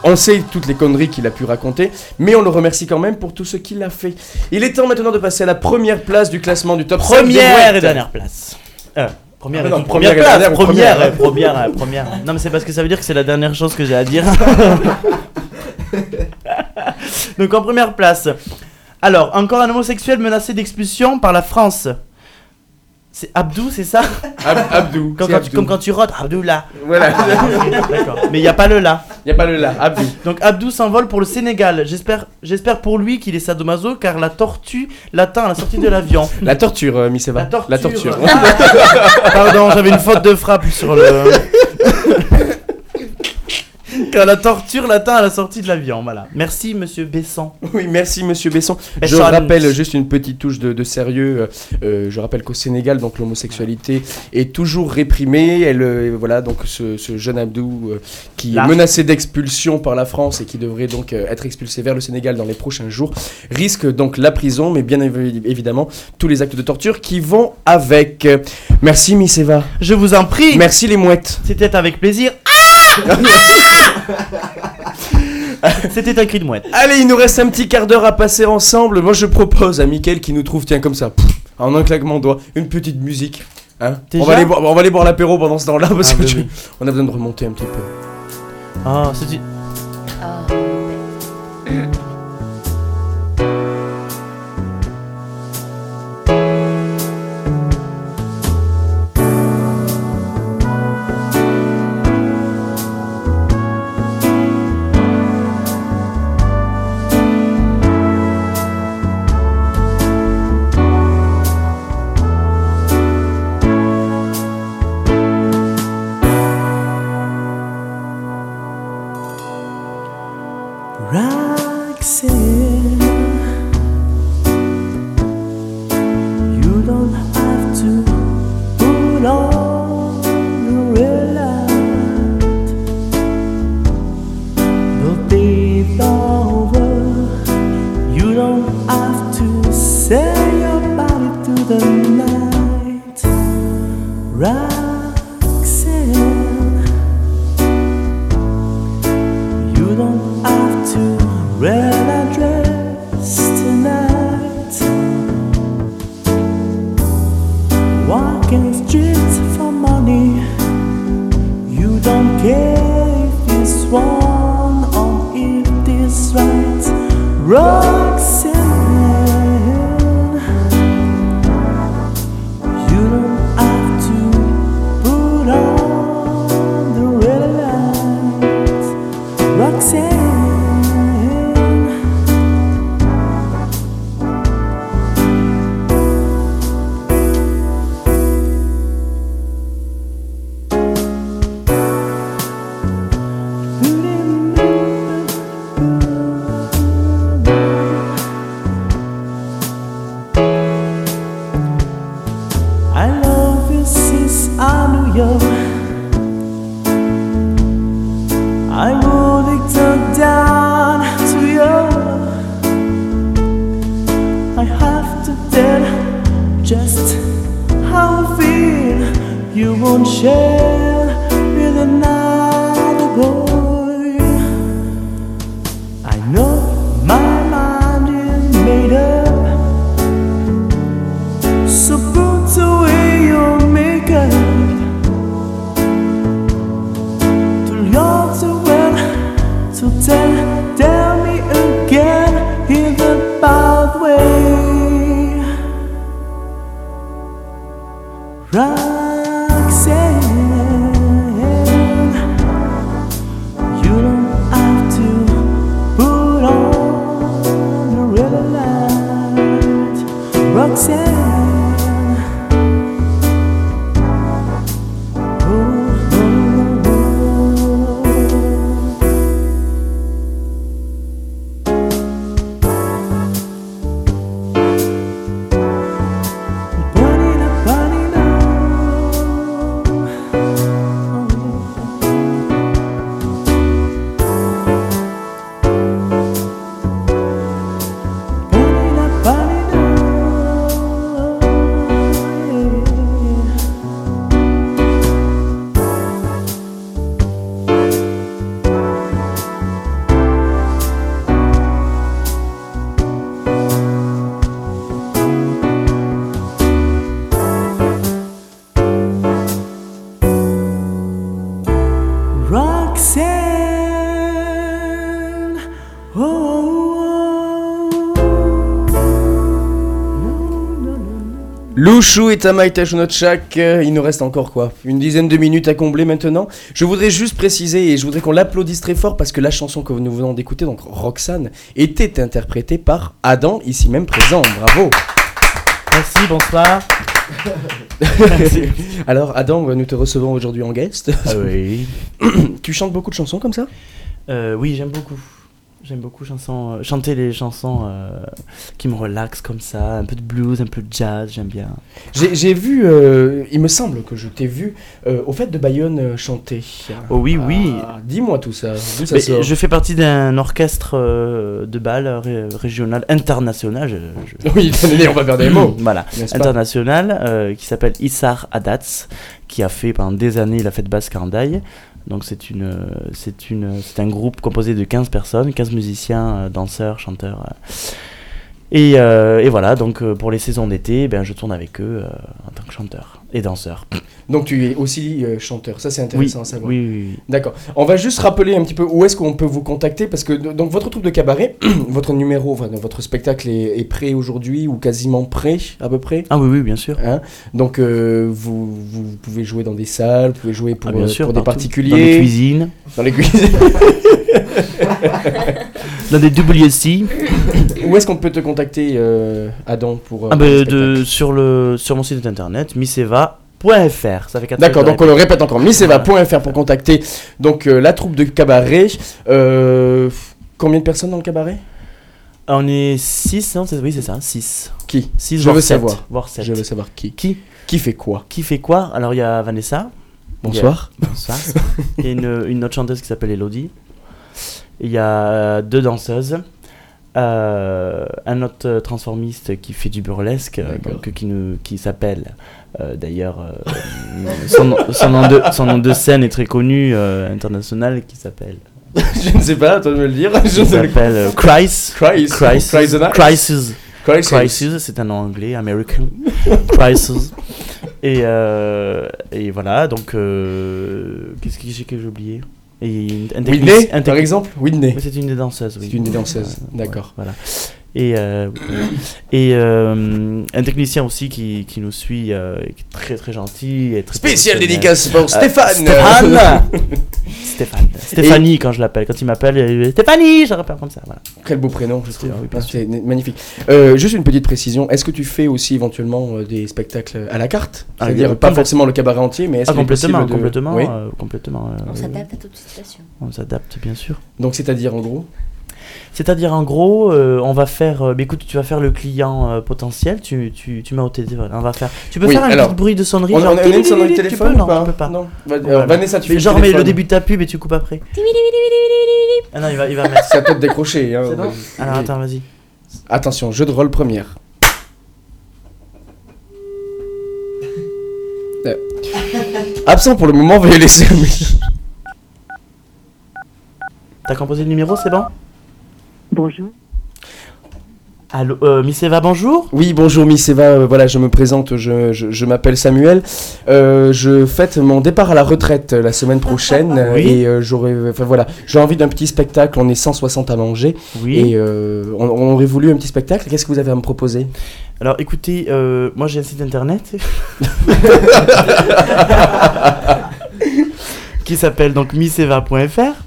On sait toutes les conneries qu'il a pu raconter, mais on le remercie quand même pour tout ce qu'il a fait. Il est temps maintenant de passer à la première place du classement du top 5 des Première et dernière place. Euh, première, Ah, non, première, première place, première, première euh, première, euh, première. Non mais c'est parce que ça veut dire que c'est la dernière chose que j'ai à dire. Donc en première place. Alors, encore un homosexuel menacé d'expulsion par la France. C'est Abdou, c'est ça Ab- Abdou. Comme c'est quand, tu, comme quand tu rotes, Abdou là. Voilà. D'accord. Mais il n'y a pas le là. Il n'y a pas le là. Abdou. Donc Abdou s'envole pour le Sénégal. J'espère, pour lui qu'il est sadomaso car la tortue l'attend à la sortie de l'avion. La torture, euh. La torture. La torture. Pardon, j'avais une faute de frappe sur le. Car la torture l'attend à la sortie de l'avion, voilà. Merci, monsieur Besson. Oui, merci Monsieur Besson. Je rappelle juste une petite touche de, de sérieux. euh, je rappelle qu'au Sénégal, donc l'homosexualité est toujours réprimée. Elle, euh, voilà, donc ce, ce jeune Abdou euh, qui Là. est menacé d'expulsion par la France et qui devrait donc euh, être expulsé vers le Sénégal dans les prochains jours risque donc la prison, mais bien évi- évidemment tous les actes de torture qui vont avec. Merci Miss Eva. Je vous en prie. Merci les mouettes. C'était avec plaisir. C'était un cri de mouette. Allez, il nous reste un petit quart d'heure à passer ensemble. Moi, je propose à Mickaël qui nous trouve, tiens, comme ça, pff, en un claquement de doigts, une petite musique. Hein on, va aller boire, on va aller boire l'apéro pendant ce temps-là parce Ah, que bah oui. on a besoin de remonter un petit peu. Ah, c'est Ah. cave is or if it is right. Run. Louchou et Tamaita Shunotchak, euh, il nous reste encore quoi? Une dizaine de minutes à combler maintenant. Je voudrais juste préciser et je voudrais qu'on l'applaudisse très fort parce que la chanson que nous venons d'écouter, donc Roxane, était interprétée par Adam, ici même présent. Bravo Merci, bonsoir. Alors Adam, nous te recevons aujourd'hui en guest. Ah oui. tu chantes beaucoup de chansons comme ça? Euh, oui, j'aime beaucoup. J'aime beaucoup chansons, euh, chanter les chansons euh, qui me relaxent comme ça, un peu de blues, un peu de jazz, j'aime bien. J'ai vu, euh, il me semble que je t'ai vu euh, au fait de Bayonne chanter. Oh oui, oui. Ah, Dis-moi tout ça. D'où ça Mais sort? je fais partie d'un orchestre de bal ré- régional international. je- je- Oui, on va faire des mots. voilà, international qui s'appelle Issar Adats, qui a fait pendant des années la fête basse Kandaï. Donc c'est une, c'est une, c'est un groupe composé de 15 personnes, 15 musiciens, euh, danseurs, chanteurs. euh. Et, euh, et voilà, donc pour les saisons d'été, ben, je tourne avec eux en tant que chanteur et danseur. Donc tu es aussi euh, chanteur, ça c'est Oui, intéressant à savoir. oui, oui, oui. D'accord. On va juste rappeler un petit peu où est-ce qu'on peut vous contacter parce que donc votre troupe de cabaret, votre numéro, enfin, votre spectacle est, est prêt aujourd'hui ou quasiment prêt à peu près? Ah oui, oui, bien sûr. Hein? Donc euh, vous, vous pouvez jouer dans des salles, vous pouvez jouer pour, Ah, bien euh, sûr, pour des particuliers. Dans les cuisines, Dans les cuisines. dans des WC. où est-ce qu'on peut te contacter, euh, Adam, pour. euh, Ah pour ben, de, sur, le, sur mon site internet, miseva.fr. Ça fait quatre D'accord, donc on le répète encore, miseva.fr pour contacter donc euh, la troupe de cabaret. Euh, combien de personnes dans le cabaret? Ah, On est 6, non Oui, c'est ça, 6. Qui? 6 Je veux sept, savoir. voire. Je veux savoir qui. Qui? Qui fait quoi? Qui fait quoi? Alors, il y a Vanessa. Bonsoir. Bonsoir. Il y a une, une autre chanteuse qui s'appelle Elodie. Il y a euh, deux danseuses. Euh, un autre transformiste qui fait du burlesque, euh, donc, qui, nous, qui s'appelle euh, d'ailleurs euh, son, nom- son, nom de, son nom de scène est très connu euh, international qui s'appelle je ne sais pas, toi de me le dire. Je pas. s'appelle euh, Crisis Crisis. Crisis Crisis. Crisis c'est un nom anglais, American. Crisis. Et, et voilà, donc. Qu'est-ce que j'ai oublié? Et une- un Whitney, un par exemple Whitney. Oui, c'est une des danseuses, oui. C'est une des danseuses, Ouais, d'accord. Voilà. Et, euh, et euh, un technicien aussi qui, qui nous suit, euh, qui est très très gentil. Et très Spécial dédicace pour Euh, Stéphane. Stéphane Stéphane. Stéphanie, quand je l'appelle. Quand il m'appelle, Stéphanie Je le rappelle comme ça. Voilà. Quel beau prénom, je trouve. Oui, Ah, C'est magnifique. Euh, juste une petite précision. Est-ce que tu fais aussi éventuellement des spectacles à la carte? Ah, C'est-à-dire pas complète- forcément le cabaret entier, mais est-ce Ah, est complètement, possible de- complètement, Oui. complètement. On s'adapte à toute situation. On s'adapte, bien sûr. Donc c'est-à-dire en gros? C'est-à-dire, en gros, euh, on va faire. euh, bah, écoute, tu vas faire le client euh, potentiel. Tu, tu, tu mets au téléphone. On va faire. Tu peux Oui, faire un alors, petit bruit de sonnerie. On, on genre, a une sonnerie tu téléphone peux ou Non, pas tu peux pas. Non. Va- Voilà. euh, Vanessa, tu Mais fais genre, le mais le téléphone. début de ta pub et tu coupes après. Ah non, il va, il va mettre. À toi de décrocher. hein. C'est bon Alors attends, vas-y. Attention, jeu de rôle première. Euh. Absent pour le moment, veuillez laisser. T'as composé le numéro, c'est bon? Bonjour. Allô, euh, Miss Eva, bonjour Oui, bonjour Miss Eva, euh, voilà, je me présente, je, je- je m'appelle Samuel. Euh, je fête mon départ à la retraite euh, la semaine prochaine Oui. et euh, j'aurais, enfin voilà, j'ai envie d'un petit spectacle, on est 160 à manger Oui. et euh, on, on aurait voulu un petit spectacle, qu'est-ce que vous avez à me proposer? Alors écoutez, euh, moi j'ai un site internet qui s'appelle donc misseva.fr.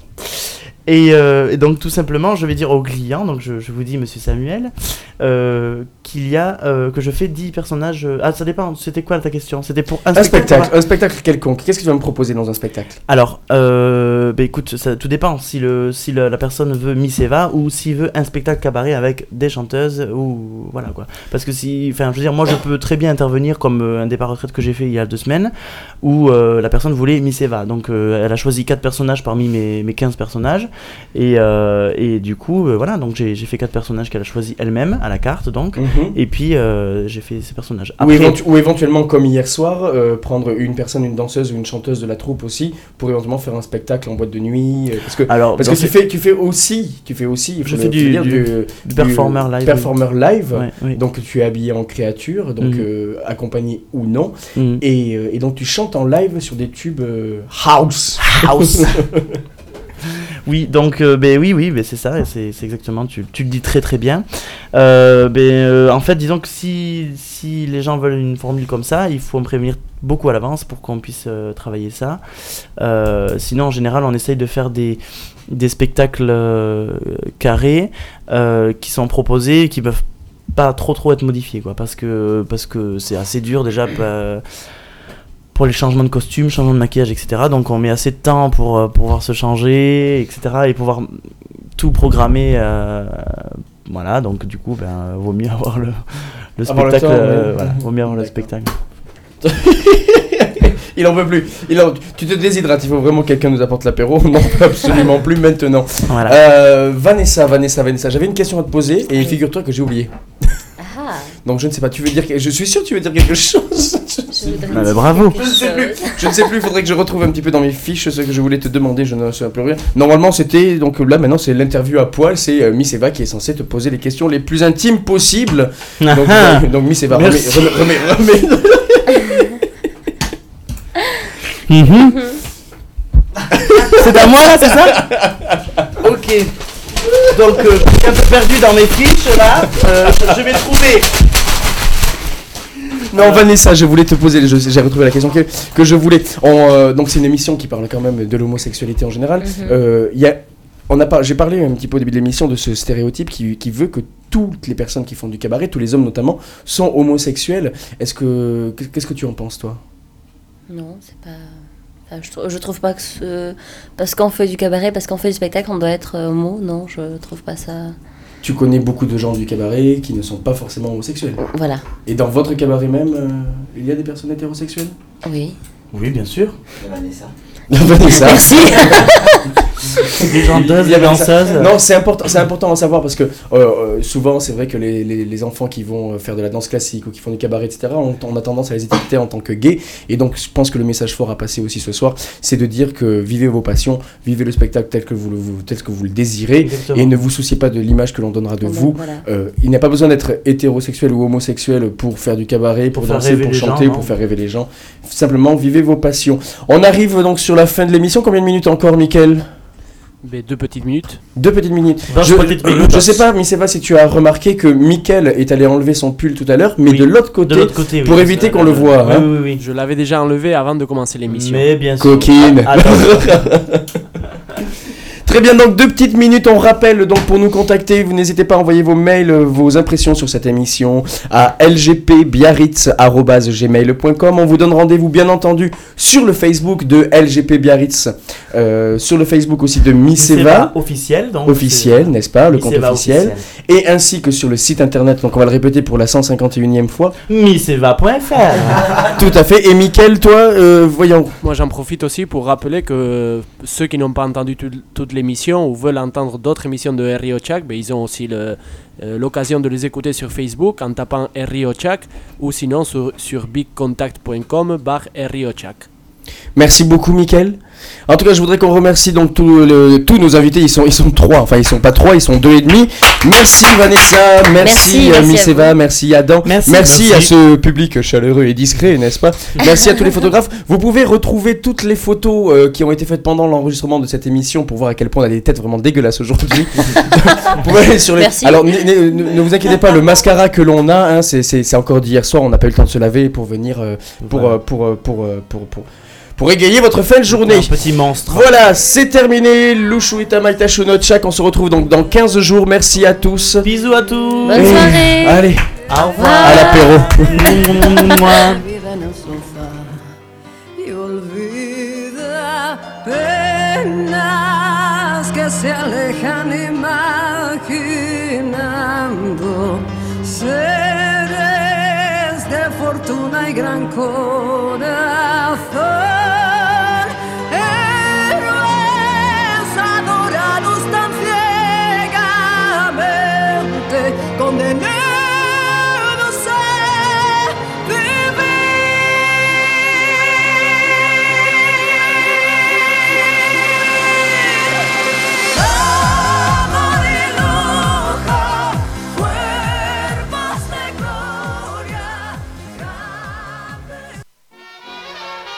Et, euh, et donc tout simplement, je vais dire au client, donc je, je vous dis Monsieur Samuel, euh, qu'il y a euh, que je fais 10 personnages. Ah, ça dépend. C'était quoi ta question? C'était pour un, Un spectacle, un spectacle quelconque, qu'est-ce que tu vas me proposer dans un spectacle? Alors, bah écoute, ça, tout dépend si, le, si le- la personne veut Miss Eva ou s'il veut un spectacle cabaret avec des chanteuses ou voilà quoi. Parce que si, enfin, je veux dire, moi je peux très bien intervenir comme un départ retraite que j'ai fait il y a deux semaines où la personne voulait Miss Eva. Donc elle a choisi quatre personnages parmi mes, mes 15 personnages et, euh, et du coup, euh, voilà, donc j'ai j'ai fait quatre personnages qu'elle a choisi elle-même à la carte donc. Mhm. Et puis euh, j'ai fait ces personnages. ou, éventu- ou éventuellement, comme hier soir, prendre une personne, une danseuse ou une chanteuse de la troupe aussi, pour éventuellement faire un spectacle en boîte de nuit. parce que, alors, parce que tu, fais, tu fais aussi, tu fais aussi, Je fais du- dire, du- du, du performer live, oui. performer live. Ouais, oui. Donc tu es habillé en créature, donc Mhm. accompagné ou non, Mhm. et, et donc tu chantes en live sur des tubes house. House. Oui, donc euh, ben oui, oui, ben c'est ça, c'est c'est exactement, tu, tu le dis très très bien. Euh, ben, euh, en fait, disons que si, les gens veulent une formule comme ça, il faut me prévenir beaucoup à l'avance pour qu'on puisse travailler ça. Sinon, en général, on essaye de faire des, des spectacles carrés qui sont proposés et qui peuvent pas trop trop être modifiés, quoi, parce que parce que c'est assez dur déjà. Pour les changements de costume, changements de maquillage, etc. Donc on met assez de temps pour euh, pouvoir se changer, etc. et pouvoir tout programmer. euh, voilà, donc du coup, ben, vaut mieux avoir le, le Avoir le spectacle. temps, euh, voilà, vaut mieux avoir le spectacle. Il en veut plus. Il en- Tu te déshydrates, il faut vraiment que quelqu'un nous apporte l'apéro. Non, absolument plus maintenant. Voilà. Euh, Vanessa, Vanessa, Vanessa, j'avais une question à te poser et figure-toi que j'ai oublié. Ah, Donc je ne sais pas, tu veux dire que... Je suis sûr que tu veux dire quelque chose. je Ah, bah, dire bravo. quelque Je ne sais plus. chose. Je ne sais plus, il faudrait que je retrouve un petit peu dans mes fiches ce que je voulais te demander, je ne sais plus rien. Normalement, c'était, donc là maintenant, c'est l'interview à poil, c'est euh, Miss Eva qui est censée te poser les questions les plus intimes possibles. Donc, Ah, euh, donc Miss Eva, remets, remets, remets, remets- mhm. c'est à moi là, c'est ça? Ok. Donc euh, je suis un peu perdu dans mes fiches là. Euh, je vais trouver. Non, Vanessa, je voulais te poser, j'ai retrouvé la question que, que je voulais. Euh, donc c'est une émission qui parle quand même de l'homosexualité en général. Mhm. Euh, il y a, on a pas, j'ai parlé un petit peu au début de l'émission de ce stéréotype qui, qui veut que toutes les personnes qui font du cabaret, tous les hommes notamment, sont homosexuels. Est-ce que, qu'est-ce que tu en penses toi? Non, c'est pas. enfin, je, trou- je trouve pas que ce- parce qu'on fait du cabaret, parce qu'on fait du spectacle, on doit être euh, homo. Non, je trouve pas ça. Tu connais beaucoup de gens du cabaret qui ne sont pas forcément homosexuels. Voilà. Et dans votre cabaret même, euh, il y a des personnes hétérosexuelles? Oui. Oui, bien sûr. Vanessa. Merci. Ça. danseuses. Non, c'est important, c'est important à savoir parce que euh, souvent, c'est vrai que les, les- les enfants qui vont euh, faire de la danse classique ou qui font du cabaret, etc., on, on a tendance à les étiqueter en tant que gays. Et donc, je pense que le message fort à passer aussi ce soir, c'est de dire que vivez vos passions, vivez le spectacle tel que vous le, vous- tel que vous le désirez, Exactement. et ne vous souciez pas de l'image que l'on donnera de vous. Voilà. Euh, il n'y a pas besoin d'être hétérosexuel ou homosexuel pour faire du cabaret, pour, danser, pour chanter, gens, pour faire rêver les gens. Simplement, vivez vos passions. On arrive donc sur la fin de l'émission. Combien de minutes encore, Mickaël? Deux petites minutes. Deux petites minutes. Je, petites minutes. je sais pas, mais c'est pas si tu as remarqué que Mickaël est allé enlever son pull tout à l'heure, mais Oui. de l'autre côté, De l'autre côté, oui. pour éviter qu'on le voit. Oui, hein. oui, oui. Je l'avais déjà enlevé avant de commencer l'émission. Mais bien sûr. Coquine. Ah, attends. Très bien, donc deux petites minutes, on rappelle donc pour nous contacter, vous n'hésitez pas à envoyer vos mails, euh, vos impressions sur cette émission à lgpbiarritz.gmail.com. On vous donne rendez-vous bien entendu sur le Facebook de LGP Biarritz, euh, sur le Facebook aussi de Miss Eva, officiel donc officiel, n'est-ce pas, le compte officiel, et ainsi que sur le site internet, donc on va le répéter pour la 151e fois. Misseva.fr Tout à fait, et Mickaël, toi, euh, voyons, Moi, j'en profite aussi pour rappeler que ceux qui n'ont pas entendu tout- toute l'émission ou veulent entendre d'autres émissions de Rio Chak, ben, ils ont aussi euh, l'occasion de les écouter sur Facebook en tapant Rio Chak ou sinon sur, sur bigcontact.com barre Rio Chak. Merci beaucoup, Mickaël. En tout cas, je voudrais qu'on remercie donc tous le- tous nos invités. Ils sont, ils sont trois. Enfin, ils sont pas trois, ils sont deux et demi. Merci Vanessa, merci, Merci, euh, merci Miss à Eva, vous. merci Adam, Merci. merci, à ce public chaleureux et discret, n'est-ce pas? Merci à tous les photographes. Vous pouvez retrouver toutes les photos euh, qui ont été faites pendant l'enregistrement de cette émission pour voir à quel point on a des têtes vraiment dégueulasses aujourd'hui. vous pouvez aller sur les. Merci. Alors, ne ne vous inquiétez pas, le mascara que l'on a, hein, c'est- encore d'hier soir. On n'a pas eu le temps de se laver pour venir euh, pour, euh, pour, euh, pour, euh, pour, pour, pour égayer votre fin de journée. Un petit monstre. Voilà, c'est terminé. Louchou Itamaita Shunotchak. On se retrouve donc dans 15 jours. Merci à tous. Bisous à tous. Bonne Et- soirée. Allez, Au revoir. à l'apéro. Y olvida penas que se alejan imaginando seres de fortuna y gran corazón.